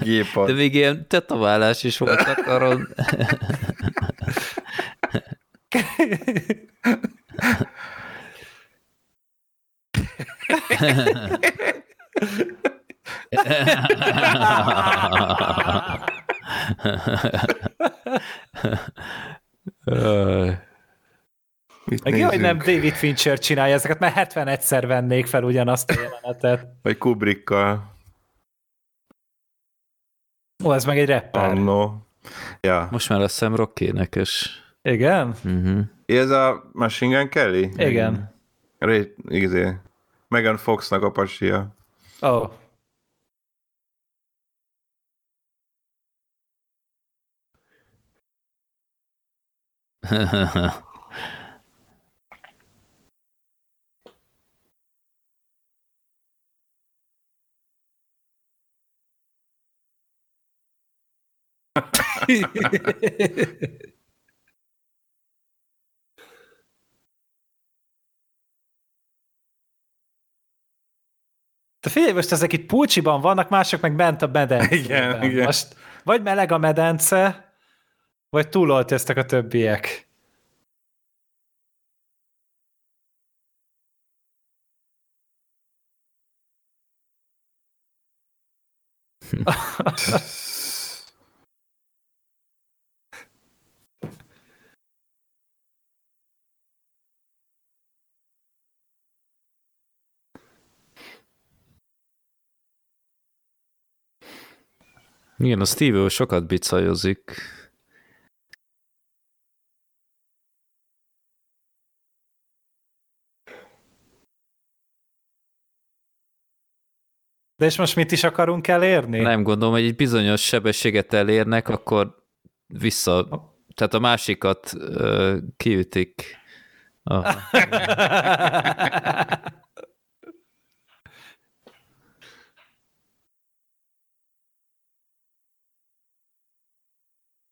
Gépad. De még ilyen tetoválás is volt akaron. Mit Meg jó, hogy nem? David Fincher csinálja ezeket, mert 71-szer vennék fel ugyanazt a jelenetet. Vagy Kubrickkal. Ó, ez meg egy rapper. Annó. Ja. Most már azt hiszem rock énekes. Igen? Uh-huh. Ez a Machine Gun Kelly? Igen. Ray, izé, Megan Foxnak a pasia. Ó. Oh. [LAUGHS] De figyelj, most ezek itt pulcsiban vannak, mások meg bent a medencében. Igen, igen. Most vagy meleg a medence, vagy túloltöztek a többiek. [LAUGHS] Igen, a Steve sokat bicajozik. De és most mit is akarunk elérni? Nem gondolom, hogy egy bizonyos sebességet elérnek, akkor vissza, tehát a másikat ö, kiütik. [LAUGHS]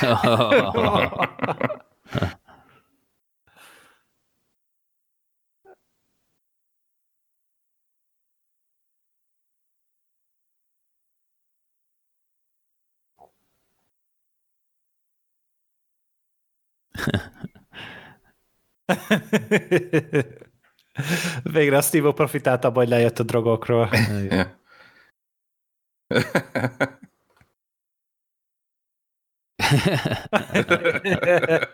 A, Végre a Steve profitált abban, hogy lejött a drogokról. [LAUGHS] [LAUGHS] [LAUGHS]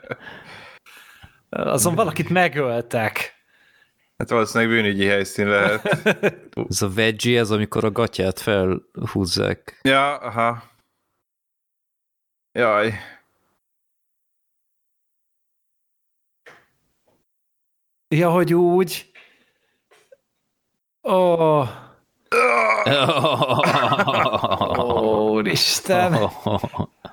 Azon valakit megöltek. hát valószínűleg bűnügyi helyszín lehet. [LAUGHS] ez a veggie, ez amikor a gatyát felhúzzák. Ja, aha. Jaj. Ja, hogy úgy. Ó, oh, oh, úristen. [LAUGHS]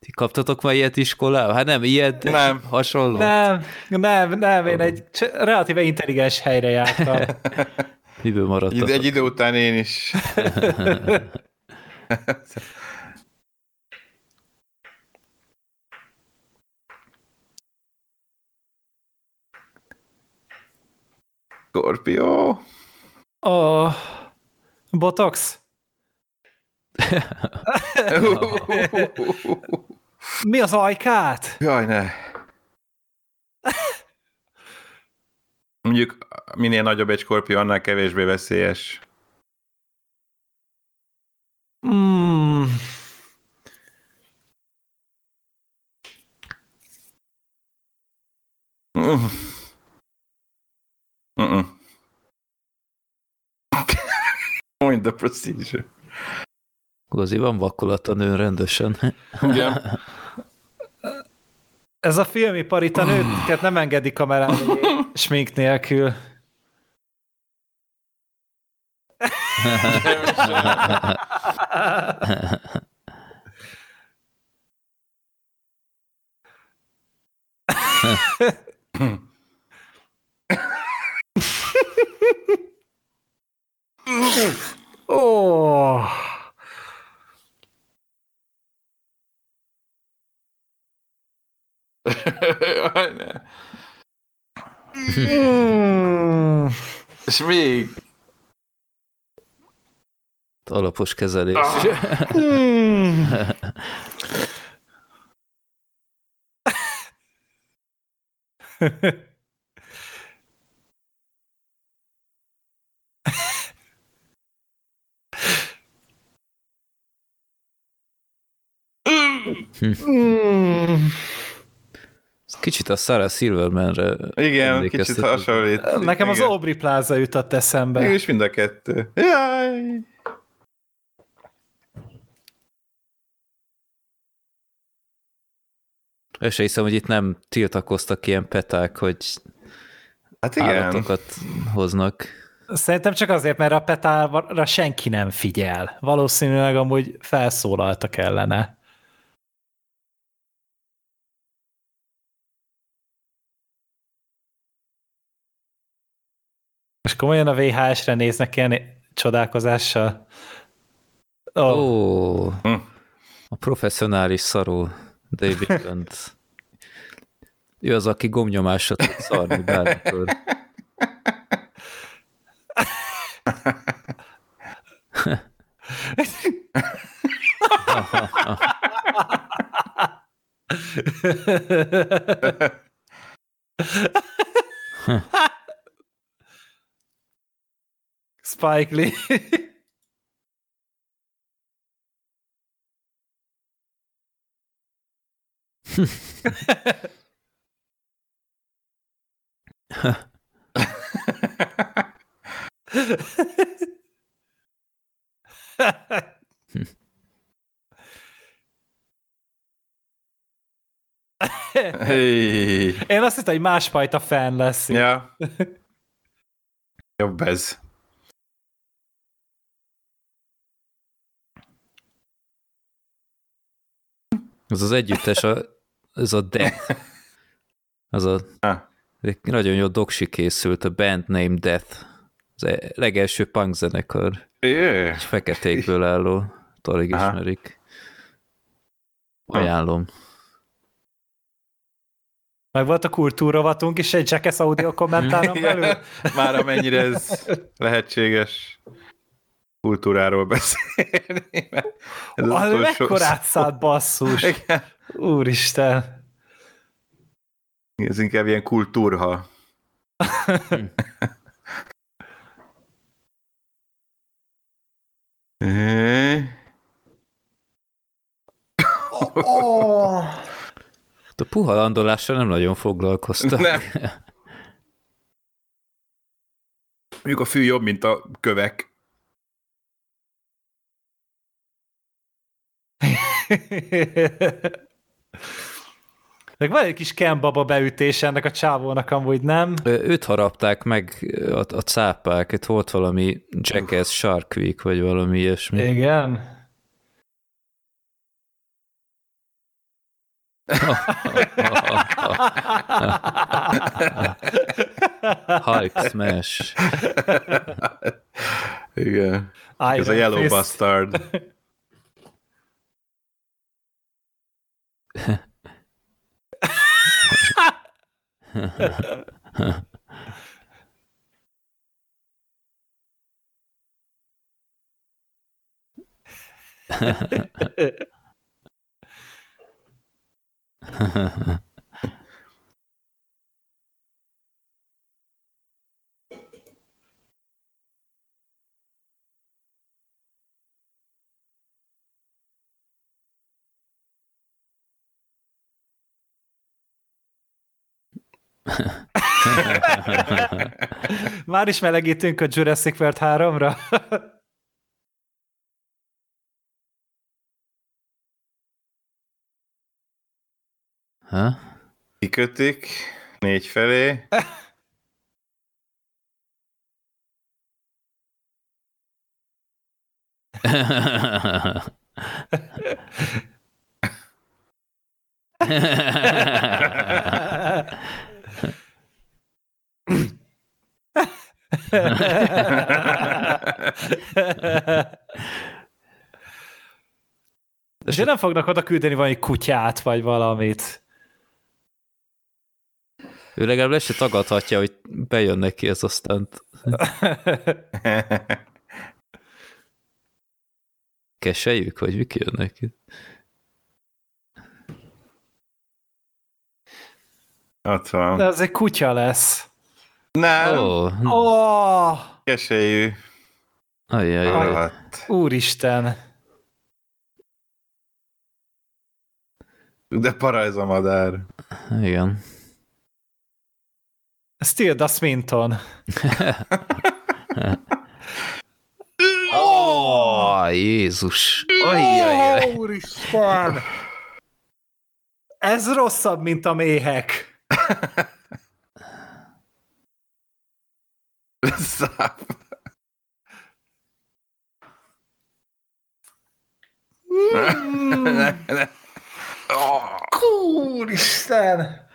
Ti kaptatok már ilyet iskolában? Hát nem, ilyet de Nem. hasonló. Nem, nem, nem, én egy relatíve intelligens helyre jártam. Miből maradtatok? Egy idő után én is. [LAUGHS] Scorpio. Ó, oh, Botox? [LAUGHS] Mi az ajkát? Jaj, ne. Mondjuk minél nagyobb egy skorpió, annál kevésbé veszélyes. Mm. Mm. Mm-mm. Point the procedure. Gozi, van vakulat a nőn rendesen. Igen. Ez a filmipar itt a nőket nem engedi kamerán smink nélkül. Ó. Jaj, ne. Mm. És még. Alapos kezelés. Mm. Mm. Ez Kicsit a Sarah Silvermanre Igen, kicsit hasonlít. Nekem az Igen. Aubrey Plaza jutott eszembe. Mégis mind a kettő. Jaj. És hiszem, hogy itt nem tiltakoztak ilyen peták, hogy Hát igen. állatokat hoznak. Szerintem csak azért, mert a petálra senki nem figyel. Valószínűleg amúgy felszólaltak ellene. Most komolyan a VHS-re néznek ilyen csodálkozással? Ó, Ó, oh. oh, Hm. a professzionális szaró David [LAUGHS] Bent. Ő az, aki gomnyomásra tud szarni bármikor. [LAUGHS] Spike Lee. Hey. Én azt hittem, hogy másfajta fan lesz. Ja. Jobb ez. Ez az együttes, a, ez a Death. Az a Ah. nagyon jó doksi készült, a band name Death. Az e- legelső punk zenekar. Egy feketékből álló. Alig Aha. ismerik. Ajánlom. Meg volt a kultúrovatunk is egy Jackass audio kommentáron belül. Már amennyire ez [LAUGHS] lehetséges kultúráról beszélni. mert Ez az Ah, szó. átszállt basszus. Igen. Úristen. Ez inkább ilyen kultúrha. Oh. A puha landolással nem nagyon foglalkoztak. Nem. [LAUGHS] Mondjuk a fű jobb, mint a kövek. [LAUGHS] Meg van egy kis Ken Baba beütés ennek a csávónak amúgy, nem? Ö, Őt harapták meg a, a cápák, itt volt valami Jackass Shark Week, vagy valami ilyesmi. Igen. Hulk Smash. Igen. Iron Ez a Yellow Fist. Bastard. Ha ha ha. [LAUGHS] Már is melegítünk a Jurassic World 3-ra? Ha? [LAUGHS] Kikötik négy felé. [LAUGHS] És nem fognak oda küldeni valami kutyát, vagy valamit. Ő legalább le se tagadhatja, hogy bejön neki ez aztán. [LAUGHS] Keseljük, hogy mik jönnek itt? Ott van. De az egy kutya lesz. Nem, Ó, oh, kesélyű. ajjaj, Alatt. úristen. De para ez a madár. igen. Tilda Swinton. Ó, oh, Jézus. Ajjaj, Ó, úristen! Ez rosszabb, mint a méhek. [LAUGHS] Száp. Ne, ne. Oh. Úristen!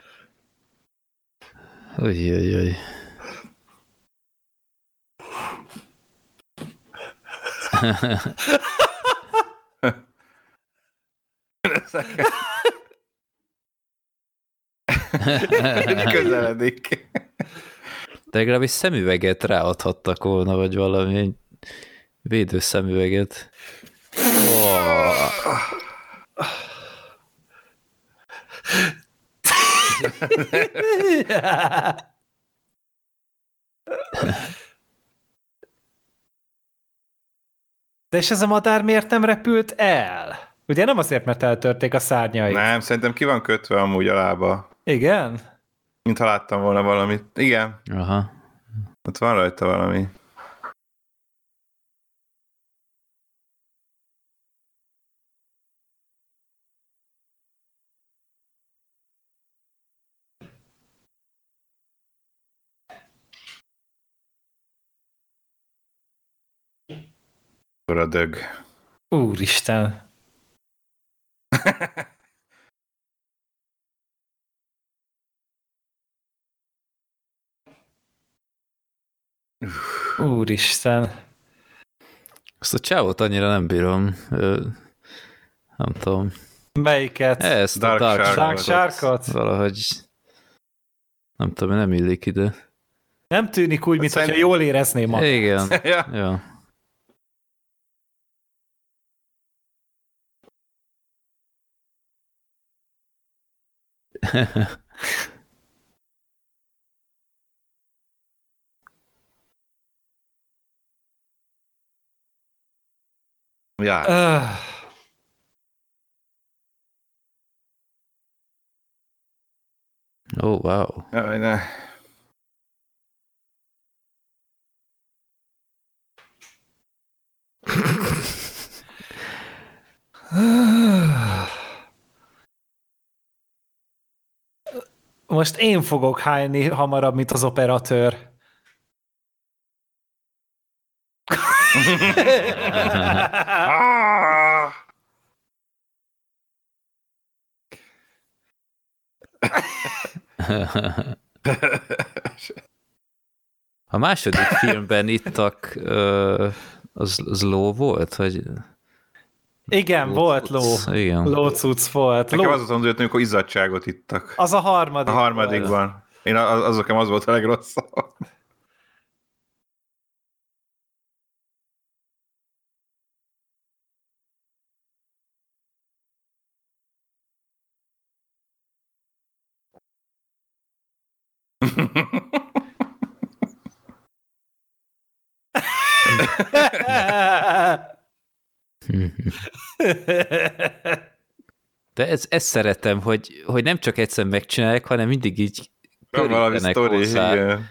Ajjaj. Közeledik. De legalább egy szemüveget ráadhattak volna, vagy valami egy védő szemüveget. Oh. De és ez a madár miért nem repült el? Ugye nem azért, mert eltörték a szárnyait. Nem, szerintem ki van kötve amúgy a lába. Igen? Mintha láttam volna valamit. Igen, Aha. ott van rajta valami. Akkor a dög. Úristen. [LAUGHS] Úristen. Azt a csávot annyira nem bírom. Nem tudom. Melyiket? Ezt Dark a Dark. Dark Shark-ot Sharkot? valahogy nem tudom, nem illik ide. Nem tűnik úgy, mintha Szerint- jól érezné magát. Igen. [LAUGHS] ja. Ja. [LAUGHS] ja. Öh. Ó, oh, wow. Jaj, ne. Most én fogok hányni hamarabb, mint az operatőr. Ah! A második filmben ittak, az, az ló volt? Vagy Igen, volt ló. Igen. Lócuc volt. Nekem Ló... az volt, hogy amikor izzadságot ittak. Az a A harmadik. volt. harmadikban. Én az, az nekem az volt a legrosszabb. [LAUGHS] De ez, ezt szeretem, hogy, hogy nem csak egyszer megcsinálják, hanem mindig így valami sztori, igen.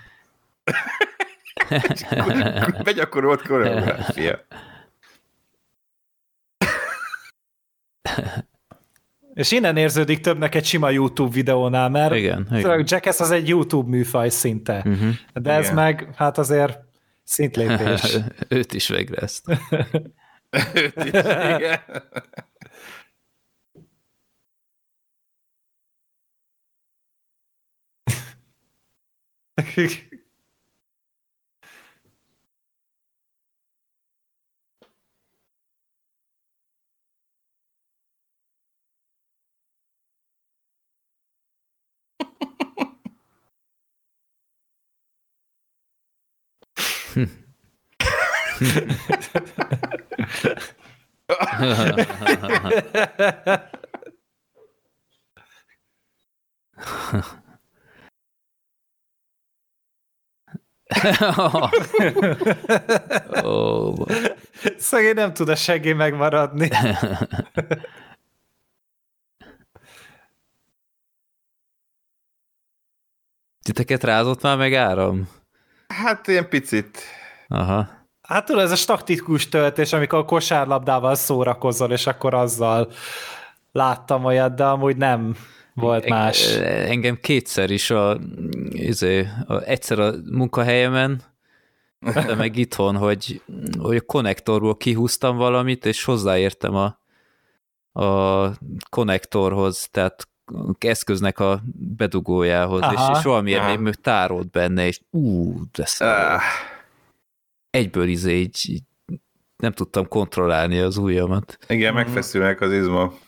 [LAUGHS] Begyakorolt koreográfia. És innen érződik többnek egy sima YouTube videónál, mert igen, igen. Jackass az egy YouTube műfaj szinte. Uh-huh. De ez igen. meg, hát azért szintlépés. [LAUGHS] Őt is végre ezt. [LAUGHS] Őt [LAUGHS] oh, Szegény nem tud a segély megmaradni. Titeket rázott már meg áram? Hát ilyen picit. Aha. Hát tudod, ez a staktikus töltés, amikor a kosárlabdával szórakozol, és akkor azzal láttam olyat, de amúgy nem volt más. Engem kétszer is a, izé, a egyszer a munkahelyemen, de meg itthon, hogy, hogy a konnektorból kihúztam valamit, és hozzáértem a, a konnektorhoz, tehát eszköznek a bedugójához, és, és valamiért még tárolt benne, és ú, de uh. Egyből izé így, így nem tudtam kontrollálni az ujjamat. Igen, megfeszülnek az izmok.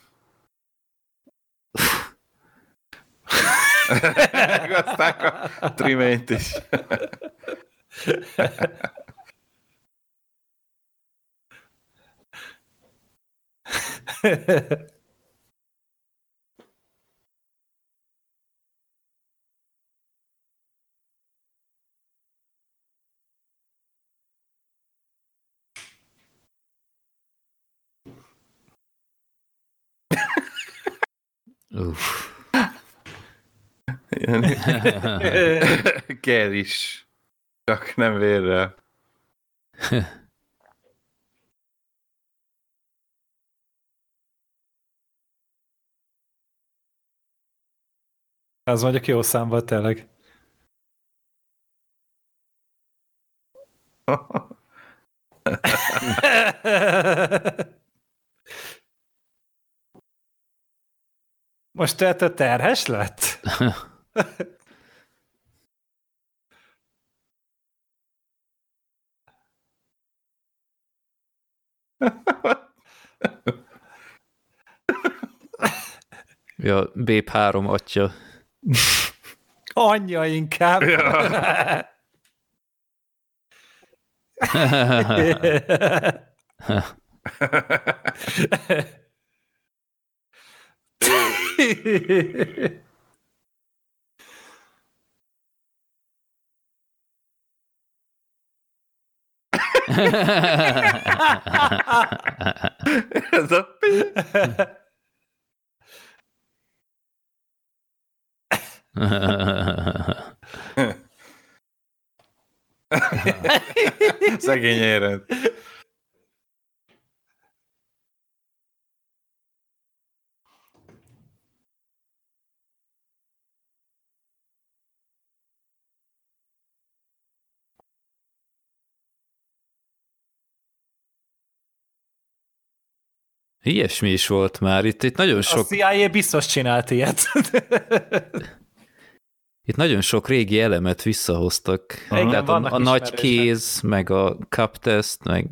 Aztán a triményt is. Uff. Kell is. Csak nem vérre. Az mondjuk jó szám volt tényleg. [LAUGHS] Most tehát a terhes lett? ja, Bép 3 atya. Anyja inkább. Ja. [LAUGHS] [LAUGHS] [LAUGHS] Ez a Szegény éred. Ilyesmi is volt már. Itt, itt nagyon sok... A CIA biztos csinált ilyet. [LAUGHS] itt nagyon sok régi elemet visszahoztak. Igen, Tehát a, a nagy kéz, meg a cup test, meg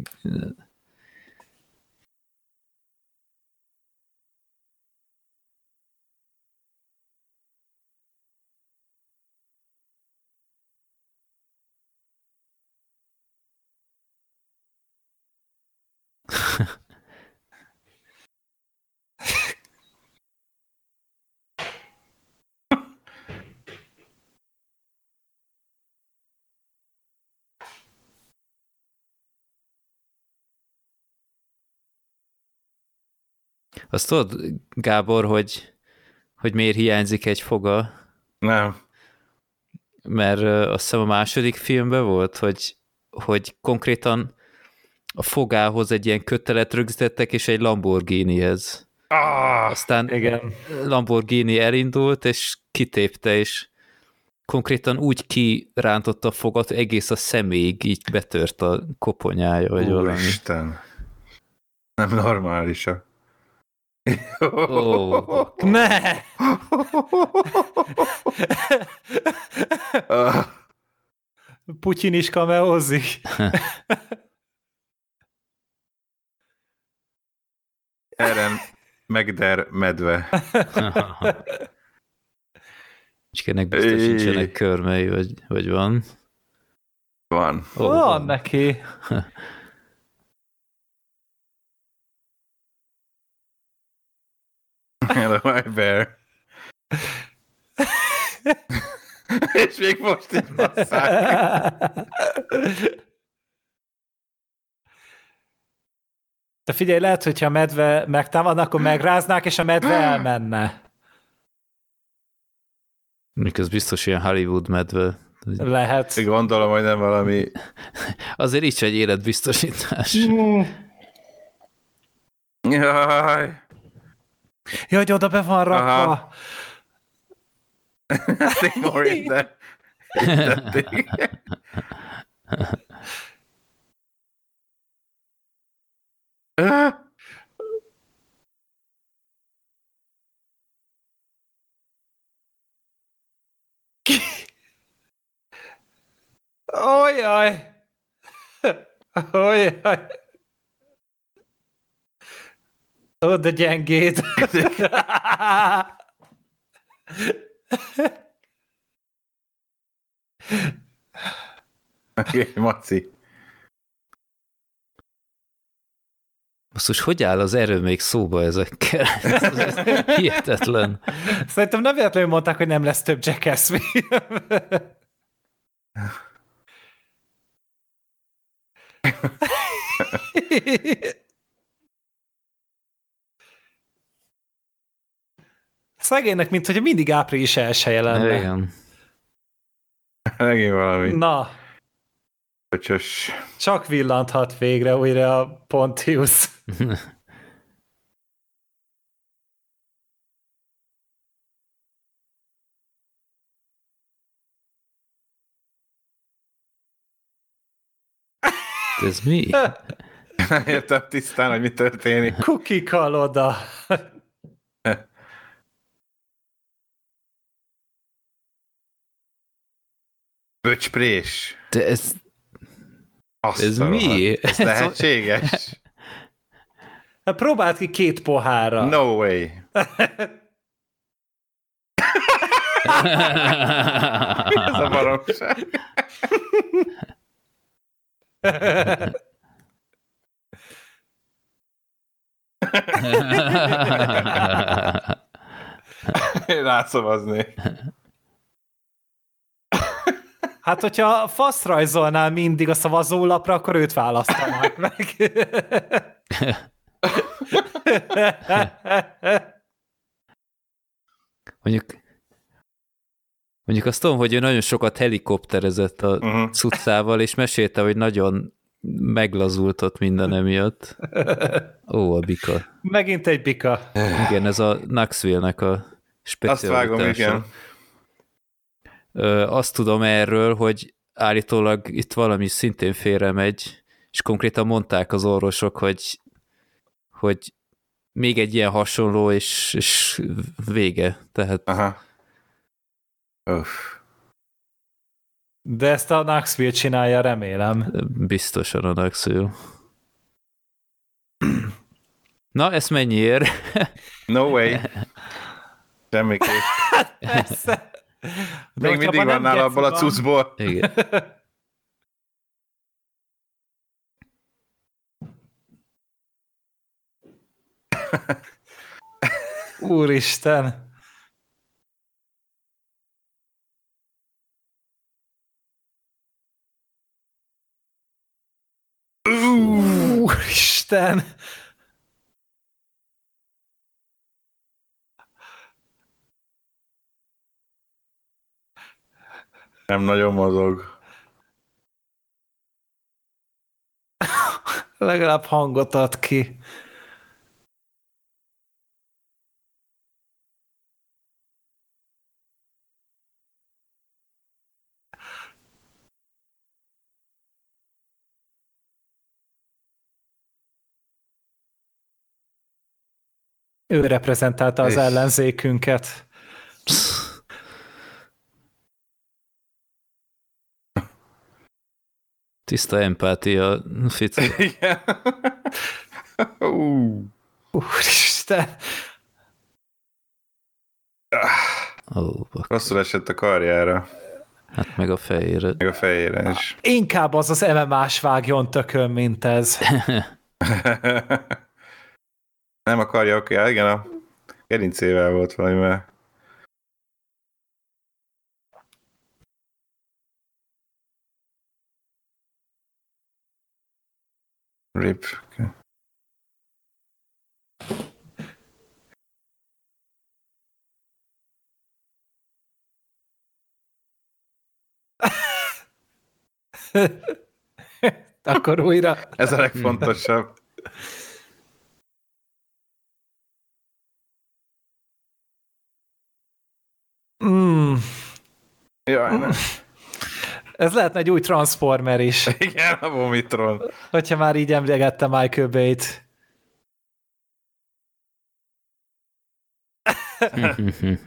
[LAUGHS] Azt tudod, Gábor, hogy, hogy miért hiányzik egy foga? Nem. mert azt hiszem a második filmben volt, hogy, hogy konkrétan a fogához egy ilyen kötelet rögzítettek, és egy Lamborghinihez. Ah, Aztán Igen. Lamborghini elindult, és kitépte, és konkrétan úgy kirántotta a fogat, hogy egész a személyig így betört a koponyája, vagy valami. Úristen. Nem normálisak. Ó, Ne! Putyin is kameózik. Eren Megder medve. Csikének biztos Éj. nincsenek körmei, vagy, vagy van. Van. Ó, Van neki. Hello, my bear. És még most is basszák. De figyelj, lehet, hogyha a medve megtámadna, akkor megráznák, és a medve elmenne. Ez biztos ilyen Hollywood medve. Lehet. Gondolom, hogy nem valami... Azért így egy életbiztosítás. Jaj. Ja, hogy oda be van rakva. Aha. Timor, de... Hitették. Ó, de gyengéd. Oké, Maci. Basszus, hogy áll az erő még szóba ezekkel? Ez hihetetlen. Szerintem nem véletlenül mondták, hogy nem lesz több Jackass film. Szegénynek, mint hogy mindig április elsője lenne. Igen. Megint valami Na, köcsös. csak villanthat végre újra a Pontius. Ez mi? Nem értem tisztán, hogy mi történik. Kukikal oda. Böcsprés. De ez, Azt ez a mi? Ez [LAUGHS] lehetséges? [LAUGHS] Hát Próbáld ki két pohárra. No way. [LAUGHS] Ez a baromság. Én rászavaznék. Hát, hogyha fasz rajzolnál mindig a szavazólapra, akkor őt választanák meg. Mondjuk, mondjuk azt tudom, hogy ő nagyon sokat helikopterezett a Uh-huh. cuccával, és mesélte, hogy nagyon meglazult ott minden emiatt. Ó, a bika. Megint egy bika. Igen, ez a Knoxville-nek a Azt specialitása. vágom, igen. Azt tudom erről, hogy állítólag itt valami szintén félre megy, és konkrétan mondták az orvosok, hogy, hogy még egy ilyen hasonló, és, és vége. Tehát Aha. Uff. De ezt a Knoxville csinálja, remélem. biztosan a Knoxville. Na, ez mennyiért? No way. [LAUGHS] Semmiképp. Persze. De Még mindig van nála abból a cuccból. Igen. Úristen. Úristen. Nem nagyon mozog. [LAUGHS] Legalább hangot ad ki. Ő reprezentálta az ellenzékünket. Tiszta empátia, Fici. [LAUGHS] Igen. uh. Úristen. Ó, bak. Rosszul esett a karjára, Hát meg a fejére. meg a fejére is. Inkább az az MMA-s vágjon tökön, mint ez. [LAUGHS] Nem a karja, oké, okay, igen, a gerincével volt valami, mert Rip. [LAUGHS] Akkor újra. Ez a legfontosabb. Mm. Jaj, ne. Ez lehetne egy új Transformer is, [LAUGHS] Igen, a Vomitron. hogyha már így emlegette Michael Bay-t. [LAUGHS]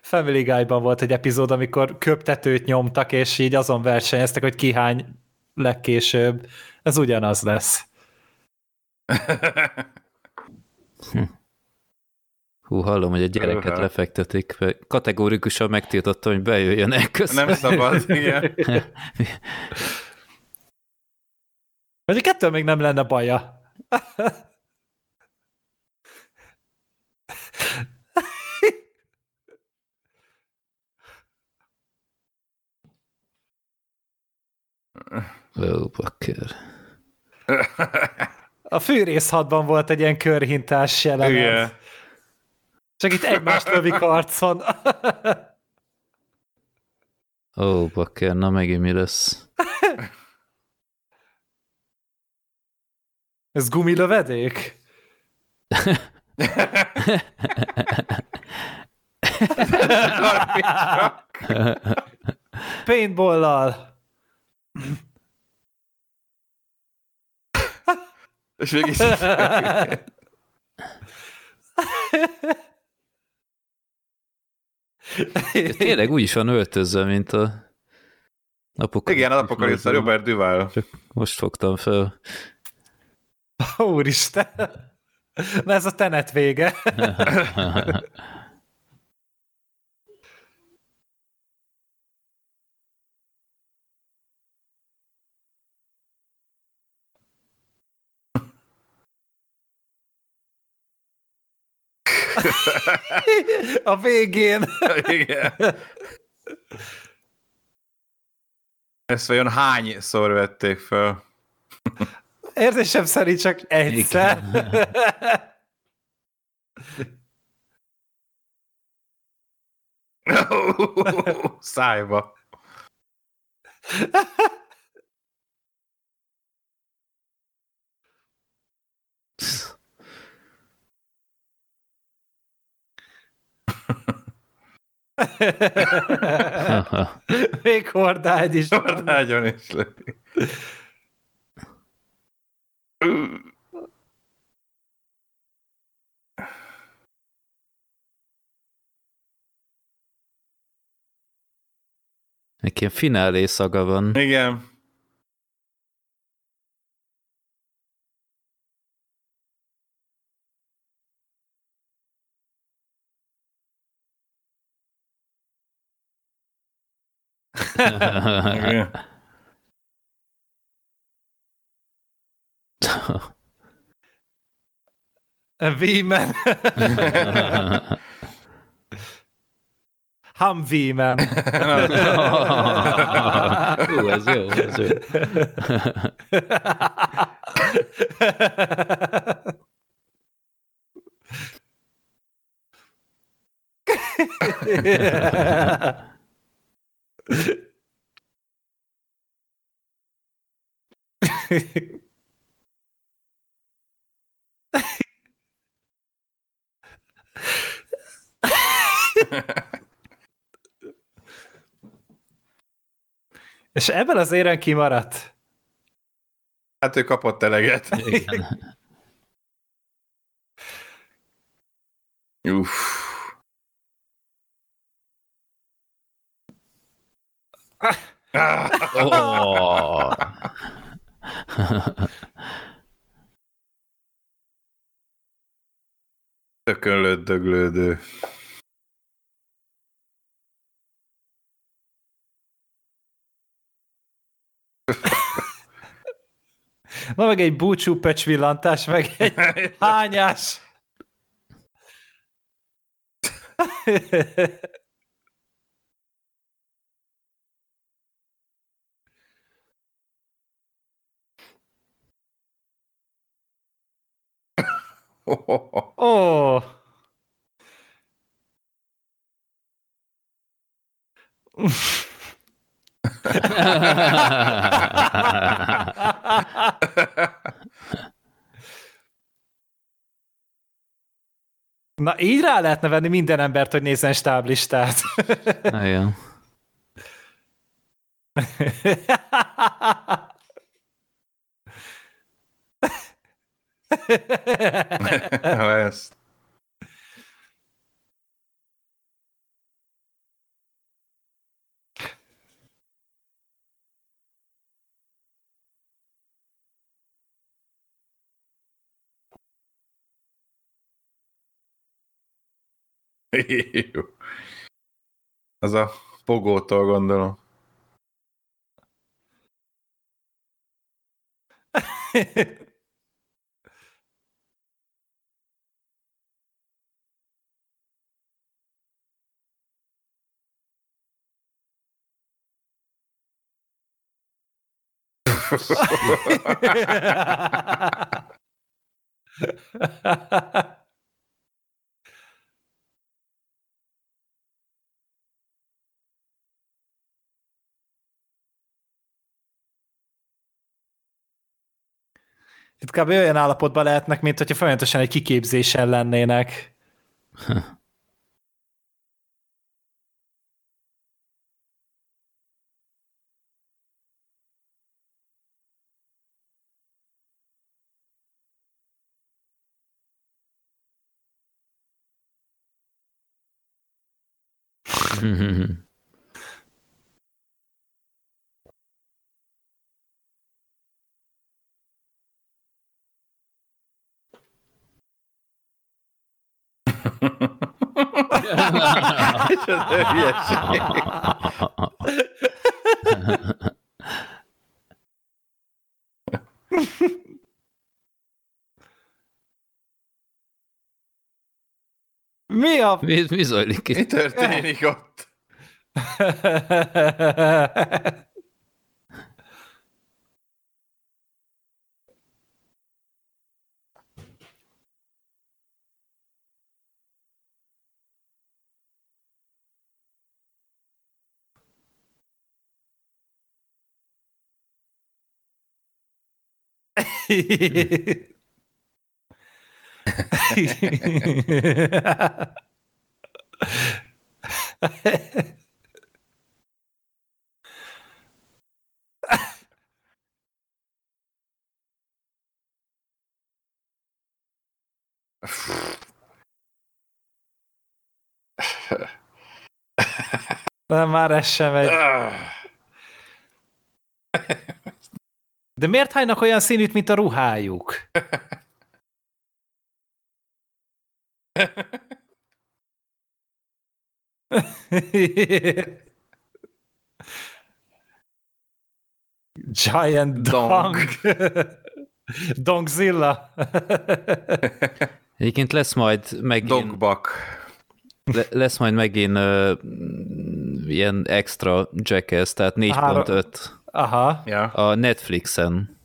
Family Guy-ban volt egy epizód, amikor köptetőt nyomtak, és így azon versenyeztek, hogy ki hány legkésőbb. Ez ugyanaz lesz. [LAUGHS] Hú, hallom, hogy a gyereket Öha. lefektetik. Kategórikusan megtiltottam, hogy bejöjjenek közben. Nem szabad, [LAUGHS] igen. Vagy kettő még nem lenne baja. Ó, bakker. A fűrészhatban volt egy ilyen körhintás jelenet. Igen. Csak itt egymást lövik arcon. [LAUGHS] Ó, bakker, na megint mi lesz? Ez gumilövedék? Paintball-lal. És [LAUGHS] mégis Tényleg úgy is van öltözve, mint a apokalipszis. igen, az apokalipszis, Robert Duval. Csak most fogtam fel. Úristen. Na ez a tenet vége. [LAUGHS] A végén. Igen. Ezt vajon hányszor vették fel? Érzésem szerint csak egyszer. Szájba. [LAUGHS] Még hordágy is. Nagyon is löki. Neki ilyen finálé szaga van. Igen. Igen. Vímen. Humvímen. Hú, ez jó, ez jó. És ebben az éren kimaradt. Hát ő kapott eleget. Igen. Uff. Oh. Tökön döglődő. Na meg egy búcsú villantás, meg egy hányás. Ó. Oh. Na, így rá lehetne venni minden embert, hogy nézzen stáblistát. Igen. [LAUGHS] [LAUGHS] Ezt. Jó. Az a pogótól gondolom. [LAUGHS] Itt kb. olyan állapotban lehetnek, mint hogyha folyamatosan egy kiképzésen lennének. [LAUGHS] Hülyeség. Mi a... Mi, mi zajlik Mi itt? történik ott? [LAUGHS] Nem, már ez sem megy. De miért hánynak olyan színűt, mint a ruhájuk? Giant Dong. Dongzilla. Egyébként lesz majd megint, Dogbak. le, lesz majd megint uh, ilyen extra Jackass, tehát 4.5 Aha. Ja. A Netflixen.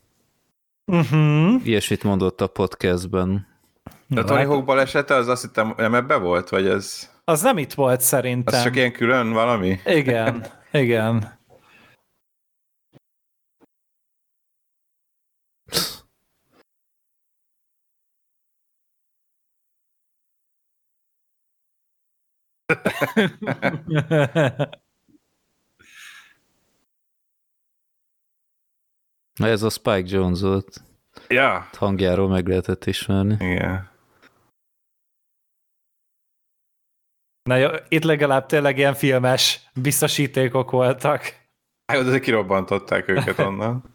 Uh-huh. Ilyesmit mondott a podcastben. De a Tony hát- Hawk balesete, az azt hittem, nem ebbe volt, vagy ez... Az nem itt volt szerintem. Az csak ilyen külön valami? Igen, igen. [LAUGHS] [LAUGHS] ez a Spike Jones volt. Ja. Hangjáról meg lehetett ismerni. Igen. Na jó, itt legalább tényleg ilyen filmes biztosítékok voltak. Hát, de kirobbantották őket onnan. [LAUGHS]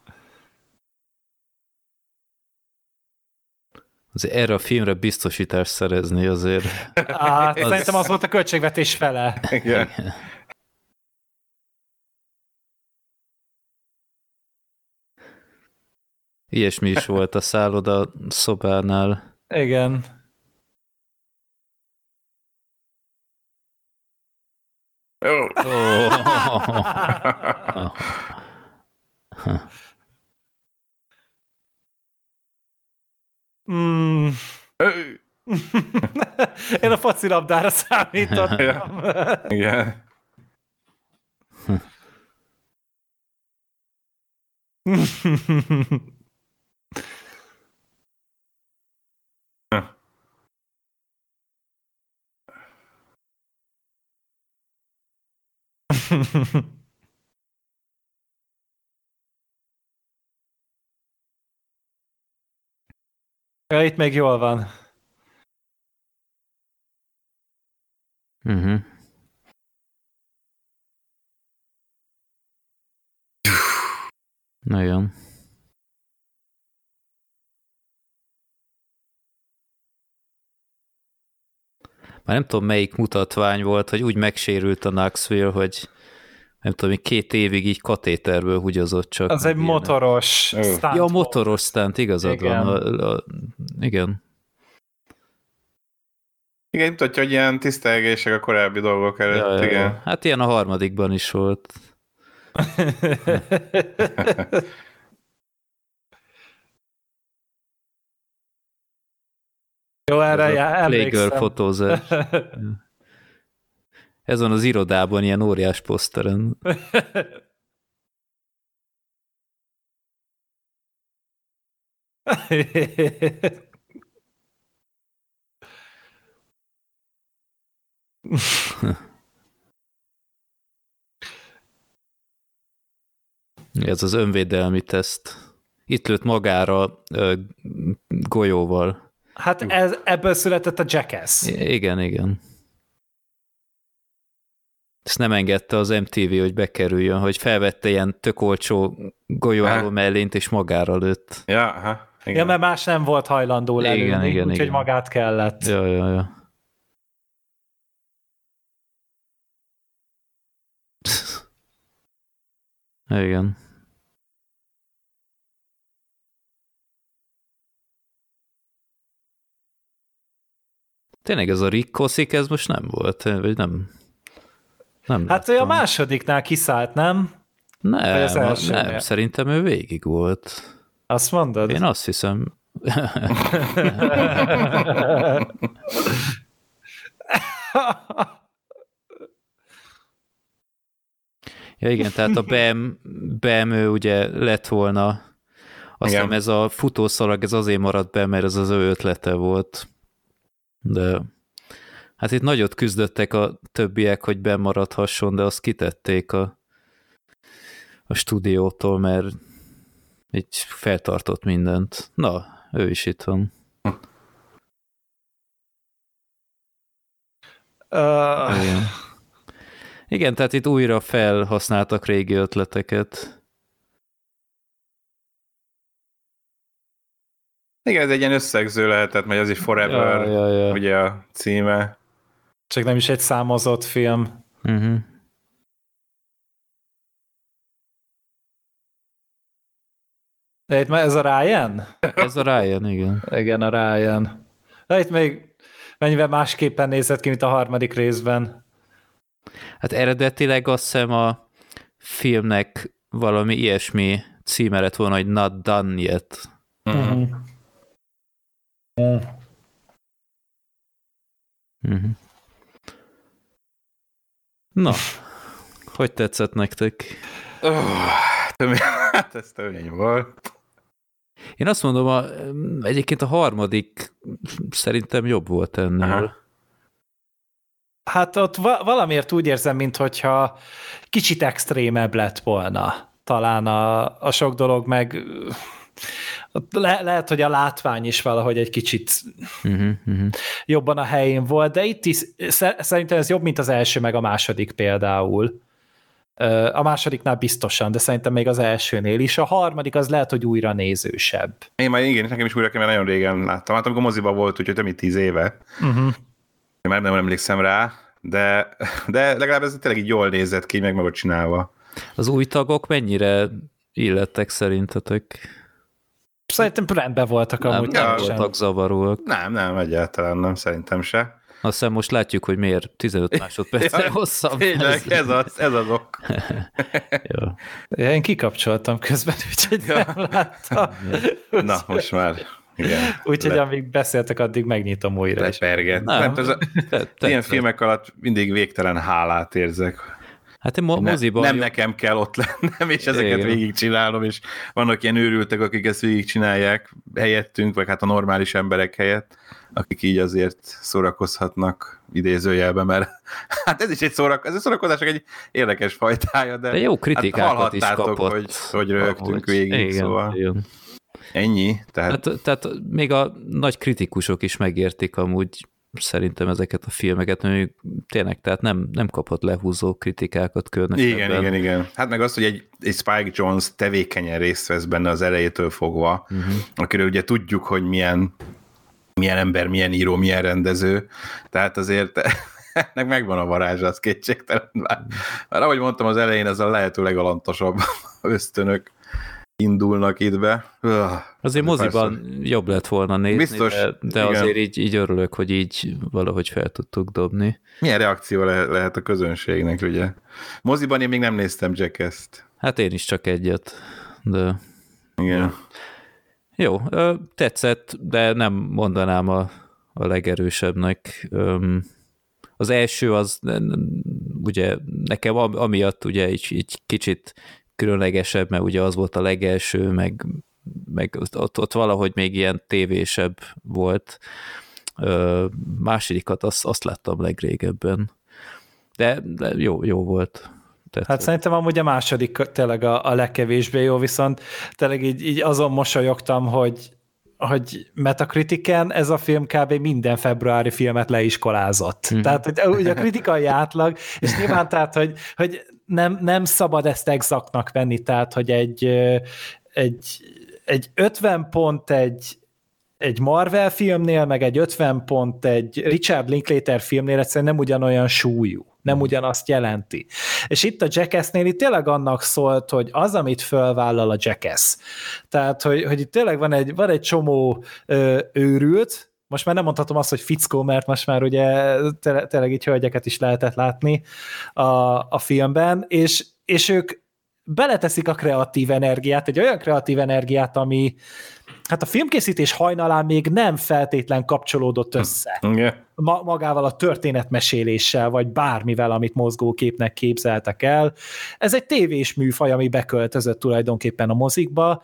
Azért erre a filmre biztosítást szerezni azért. Á, [LAUGHS] az... Szerintem az volt a költségvetés fele. Igen. [LAUGHS] Ilyesmi is volt a szálloda szobánál. Igen. Oh. Oh. Mm. Én a focilabdára számítottam. Igen. [LAUGHS] ja, itt még jól van. Uh-huh. Nagyon. Már nem tudom, melyik mutatvány volt, hogy úgy megsérült a Knoxville, hogy nem tudom, még két évig így katéterből húgyozott csak. Az egy motoros stunt Ja, motoros stunt, igazad Igen. van. A, a, igen. Igen, mutatja, hogy ilyen tisztelgések a korábbi dolgok előtt. Ja, ja, ja. igen. Hát ilyen a harmadikban is volt. [LAUGHS] Jó, erre já, Playgirl emlékszem. fotózás. [LAUGHS] Ez van az irodában, ilyen óriás poszteren. Ez az önvédelmi teszt. Itt lőtt magára ö, golyóval. hát ez, ebből született a Jackass. I- Igen, igen. Ezt nem engedte az MTV, hogy bekerüljön, hogy felvette ilyen tök olcsó golyóálló mellényt, és magára lőtt. Ja, aha. Igen. Ja, mert más nem volt hajlandó Igen, lelőni, igen, úgyhogy igen. magát kellett. Ja, ja, ja. [LAUGHS] Igen. Tényleg ez a Rick Koszik, ez most nem volt, vagy nem? Nem Hát ő a láttam. második kiszállt, nem? vagy Nem, az elsőnél? nem, szerintem ő végig volt. Azt mondod? Én azt hiszem. [LAUGHS] Ja igen, tehát a BEM, BEM ő ugye lett volna, azt Igen. hiszem ez a futószalag, ez azért maradt be, mert ez az ő ötlete volt. De hát itt nagyot küzdöttek a többiek, hogy bemaradhasson, de azt kitették a, a stúdiótól, mert így feltartott mindent. Na, ő is itt van. Uh, Igen. Igen, tehát itt újra felhasználtak régi ötleteket. Igen, ez egy ilyen összegző lehetett, mert az is Forever, Ja, ja, ja. ugye a címe. Csak nem is egy számozott film. Uh-huh. De itt már ez a Ryan? Ez a Ryan, igen. Igen, a Ryan. De itt még mennyivel másképpen nézett ki, mint a harmadik részben. Hát eredetileg azt hiszem a filmnek valami ilyesmi címe lett volna, hogy Not Done Yet. Mhm. Mm. Uh-huh. Na, hogy tetszett nektek? Oh, [LAUGHS] hát ez törvény volt. Én azt mondom, a, egyébként a harmadik szerintem jobb volt ennél. Aha. Hát ott valamiért úgy érzem, mintha kicsit extrémebb lett volna talán a, a sok dolog, meg le, lehet, hogy a látvány is valahogy egy kicsit uh-huh, uh-huh. jobban a helyén volt, de itt is szerintem ez jobb, mint az első, meg a második például. A másodiknál biztosan, de szerintem még az elsőnél is. A harmadik az lehet, hogy újra nézősebb. Én már igen, nekem is újra kell, mert nagyon régen láttam. Hát amikor moziba volt, úgyhogy több mint tíz éve. Uh-huh. Én már nem emlékszem rá, de, de legalább ez tényleg így jól nézett ki, meg meg csinálva. Az új tagok mennyire illettek szerintetek? Szerintem rendben voltak nem, amúgy. Nem voltak zavaróak. Nem, nem, egyáltalán nem, szerintem se. Azt hiszem most látjuk, hogy miért 15 [LAUGHS] másodpercre ja, hosszabb. Tényleg, ez az, ez az ok. [LAUGHS] ja. Én kikapcsoltam közben, [LAUGHS] úgyhogy ja. nem láttam. Na, most már igen. Úgyhogy Le... amíg beszéltek, addig megnyitom újra. Leperget. Nem, nem, ez a, te, te, ilyen te. filmek alatt mindig végtelen hálát érzek. Hát én mo- moziban... Nem, nem nekem kell ott lennem, és ezeket Igen. végigcsinálom, és vannak ilyen őrültek, akik ezt végigcsinálják helyettünk, vagy hát a normális emberek helyett, akik így azért szórakozhatnak idézőjelben, mert [LAUGHS] hát ez is egy, szórak, ez egy szórakozás, egy érdekes fajtája, de, de jó kritikákat hát is kapott. hogy, hogy rögtünk végig, igen, szóval. Igen. Ennyi. Tehát... Hát, tehát még a nagy kritikusok is megértik amúgy szerintem ezeket a filmeket, mert tényleg, tehát nem, nem kapott lehúzó kritikákat különösebben. Igen, igen, igen. Hát meg azt, hogy egy, egy Spike Jones tevékenyen részt vesz benne az elejétől fogva, uh-huh. akiről ugye tudjuk, hogy milyen, milyen ember, milyen író, milyen rendező, tehát azért ennek megvan a varázsa, az kétségtelen. Már, már ahogy mondtam az elején, ez a lehető legalantosabb [LAUGHS] ösztönök indulnak itt be. Öh, azért moziban persze. jobb lett volna nézni, Biztos, de, de azért így, így örülök, hogy így valahogy fel tudtuk dobni. Milyen reakció le- lehet a közönségnek, ugye? Moziban én még nem néztem Jackass-t. Hát én is csak egyet, de... Igen. Jó, tetszett, de nem mondanám a, a legerősebbnek. Az első az ugye nekem amiatt ugye így, így kicsit különlegesebb, mert ugye az volt a legelső, meg, meg ott, ott valahogy még ilyen tévésebb volt. Ö, másodikat azt, azt láttam legrégebben. De, de jó, jó volt. Tehát, hát szerintem amúgy a második tényleg a, a legkevésbé jó, viszont tényleg így, így azon mosolyogtam, hogy hogy Metakritiken ez a film kb. minden februári filmet leiskolázott. Mm. Tehát hogy, ugye a kritikai átlag, és nyilván tehát, hogy, hogy nem, nem szabad ezt exaktnak venni, tehát, hogy egy, egy, egy 50 pont egy, egy Marvel filmnél, meg egy 50 pont egy Richard Linklater filmnél egyszerűen nem ugyanolyan súlyú, nem ugyanazt jelenti. És itt a Jackassnél itt tényleg annak szólt, hogy az, amit fölvállal a Jackass. Tehát, hogy, hogy itt tényleg van egy, van egy csomó ö, őrült, most már nem mondhatom azt, hogy fickó, mert most már ugye tényleg így hölgyeket is lehetett látni a, a filmben, és, és ők beleteszik a kreatív energiát, egy olyan kreatív energiát, ami hát a filmkészítés hajnalán még nem feltétlen kapcsolódott össze. Yeah. Ma, magával a történetmeséléssel, vagy bármivel, amit mozgóképnek képzeltek el. Ez egy tévés műfaj, ami beköltözött tulajdonképpen a mozikba.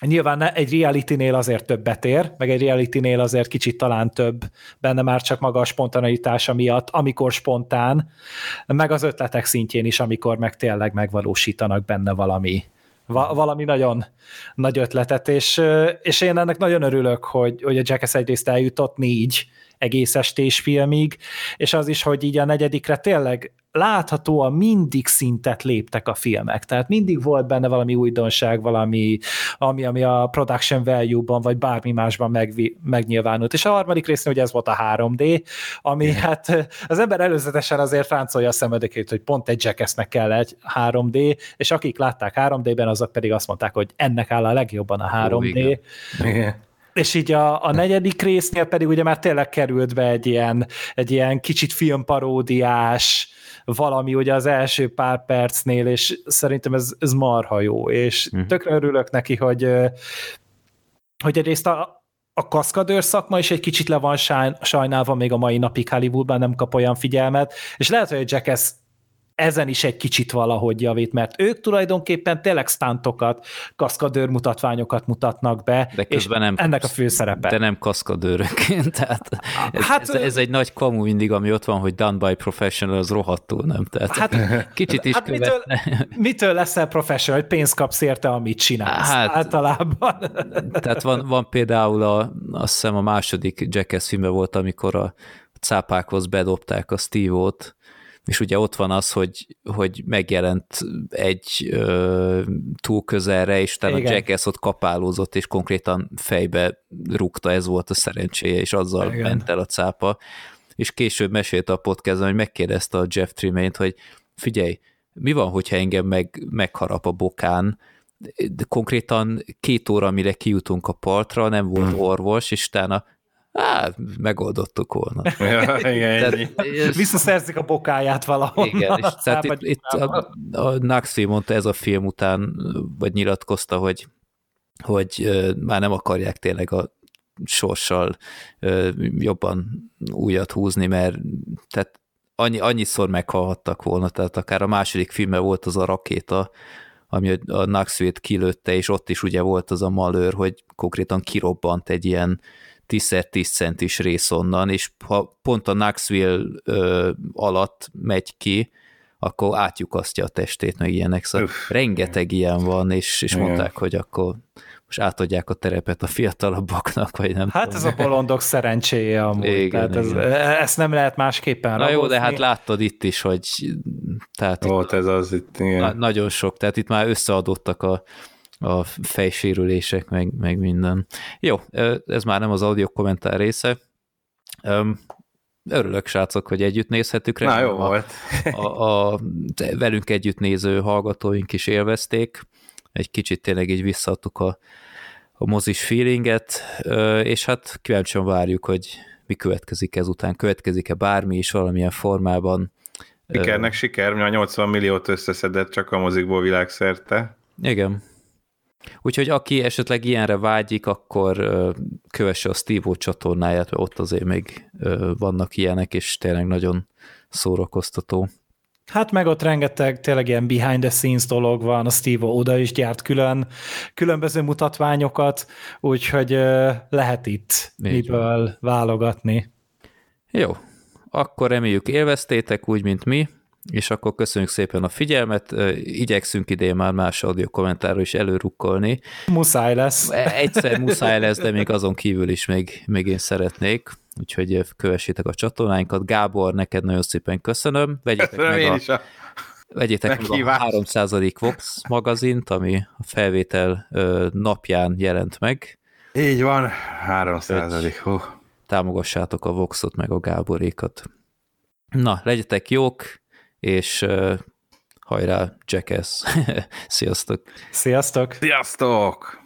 Nyilván egy reality-nél azért többet ér, meg egy reality-nél azért kicsit talán több, benne már csak maga a spontaneitása miatt, amikor spontán, meg az ötletek szintjén is, amikor meg tényleg megvalósítanak benne valami, va- valami nagyon nagy ötletet, és, és én ennek nagyon örülök, hogy, hogy a Jackass egyrészt eljutott négy egész estés filmig, és az is, hogy így a negyedikre tényleg láthatóan mindig szintet léptek a filmek, tehát mindig volt benne valami újdonság, valami, ami, ami a production value-ban, vagy bármi másban meg, megnyilvánult. És a harmadik résznél, hogy ez volt a 3D, ami yeah. hát az ember előzetesen azért ráncolja a szemödökét, hogy pont egy Jackassnek kell egy 3D, és akik látták 3D-ben, azok pedig azt mondták, hogy ennek áll a legjobban a 3D. Ó, igen. Igen. És így a, a negyedik résznél pedig ugye már tényleg került be egy ilyen, egy ilyen kicsit filmparódiás, valami ugye az első pár percnél, és szerintem ez, ez marha jó, és uh-huh. tökre örülök neki, hogy, hogy egyrészt a, a kaszkadőr szakma is egy kicsit le van sajnálva még a mai napig Hollywoodban nem kap olyan figyelmet, és lehet, hogy a Jackass ezen is egy kicsit valahogy javít, mert ők tulajdonképpen tényleg stuntokat, kaszkadőr mutatványokat mutatnak be, de és nem, ennek a főszerepe. De nem kaszkadőröként, [LAUGHS] tehát ez, hát, ez, ez, egy nagy kamu mindig, ami ott van, hogy done by professional, az rohadtul nem, tehát hát, kicsit is hát mitől, mitől leszel professional, hogy pénzt kapsz érte, amit csinálsz hát, általában? Tehát van, van például a, azt hiszem a második Jackass filmbe volt, amikor a cápákhoz bedobták a Steve-ot, és ugye ott van az, hogy, hogy megjelent egy ö, túl közelre, és utána Igen. Jackass ott kapálózott, és konkrétan fejbe rúgta, ez volt a szerencséje, és azzal Igen. ment el a cápa. És később mesélte a podcastban, hogy megkérdezte a Jeff Tremaine-t, hogy figyelj, mi van, hogyha engem meg, megharap a bokán, de konkrétan két óra, mire kijutunk a partra, nem volt hmm. orvos, és utána Hát, megoldottuk volna. [LAUGHS] Ja, igen, tehát, Visszaszerzik a bokáját valahol. Igen, és [LAUGHS] tehát itt, itt a, a Naxi mondta ez a film után, vagy nyilatkozta, hogy, hogy már nem akarják tényleg a sorssal jobban újat húzni, mert tehát annyi, annyiszor meghalhattak volna, tehát akár a második filme volt az a rakéta, ami a Naxvét kilőtte, és ott is ugye volt az a malőr, hogy konkrétan kirobbant egy ilyen 10-10 centis rész onnan, és ha pont a Knoxville ö, alatt megy ki, akkor átjukasztja a testét, meg ilyenek, szóval Uff. rengeteg ilyen van, és, és mondták, hogy akkor most átadják a terepet a fiatalabbaknak, vagy nem Hát tudom. ez a bolondok szerencséje amúgy, igen, tehát igen. Ez, ezt nem lehet másképpen Na ragozni. jó, de hát láttad itt is, hogy tehát Volt ez az itt, igen. Nagyon sok, tehát itt már összeadottak a, a fejsérülések, meg, meg minden. Jó, ez már nem az audio kommentár része. Örülök, srácok, hogy együtt nézhetük. Na, jó a, volt. a, a, velünk együtt néző hallgatóink is élvezték. Egy kicsit tényleg így visszaadtuk a, a mozis feelinget, és hát kíváncsian várjuk, hogy mi következik ezután. Következik-e bármi is valamilyen formában? Sikernek siker, mi a 80 milliót összeszedett csak a mozikból világszerte. Igen. Úgyhogy aki esetleg ilyenre vágyik, akkor kövesse a Steve csatornáját, mert ott azért még vannak ilyenek, és tényleg nagyon szórakoztató. Hát meg ott rengeteg tényleg ilyen behind the scenes dolog van, a Steve oda is gyárt külön, különböző mutatványokat, úgyhogy lehet itt Így miből van. válogatni. Jó, akkor reméljük élveztétek úgy, mint mi, és akkor köszönjük szépen a figyelmet, igyekszünk idén már más audio kommentáról is előrukkolni. Muszáj lesz. E, egyszer muszáj lesz, de még azon kívül is még, még én szeretnék, úgyhogy kövessétek a csatornáinkat. Gábor, neked nagyon szépen köszönöm. Vegyétek köszönöm meg a, vegyétek meg a 300. Vox magazint, ami a felvétel napján jelent meg. Így van, 300. Hú. Támogassátok a Voxot meg a Gáborékat. Na, legyetek jók, és uh, hajrá, Jackass! [LAUGHS] Sziasztok! Sziasztok! Sziasztok!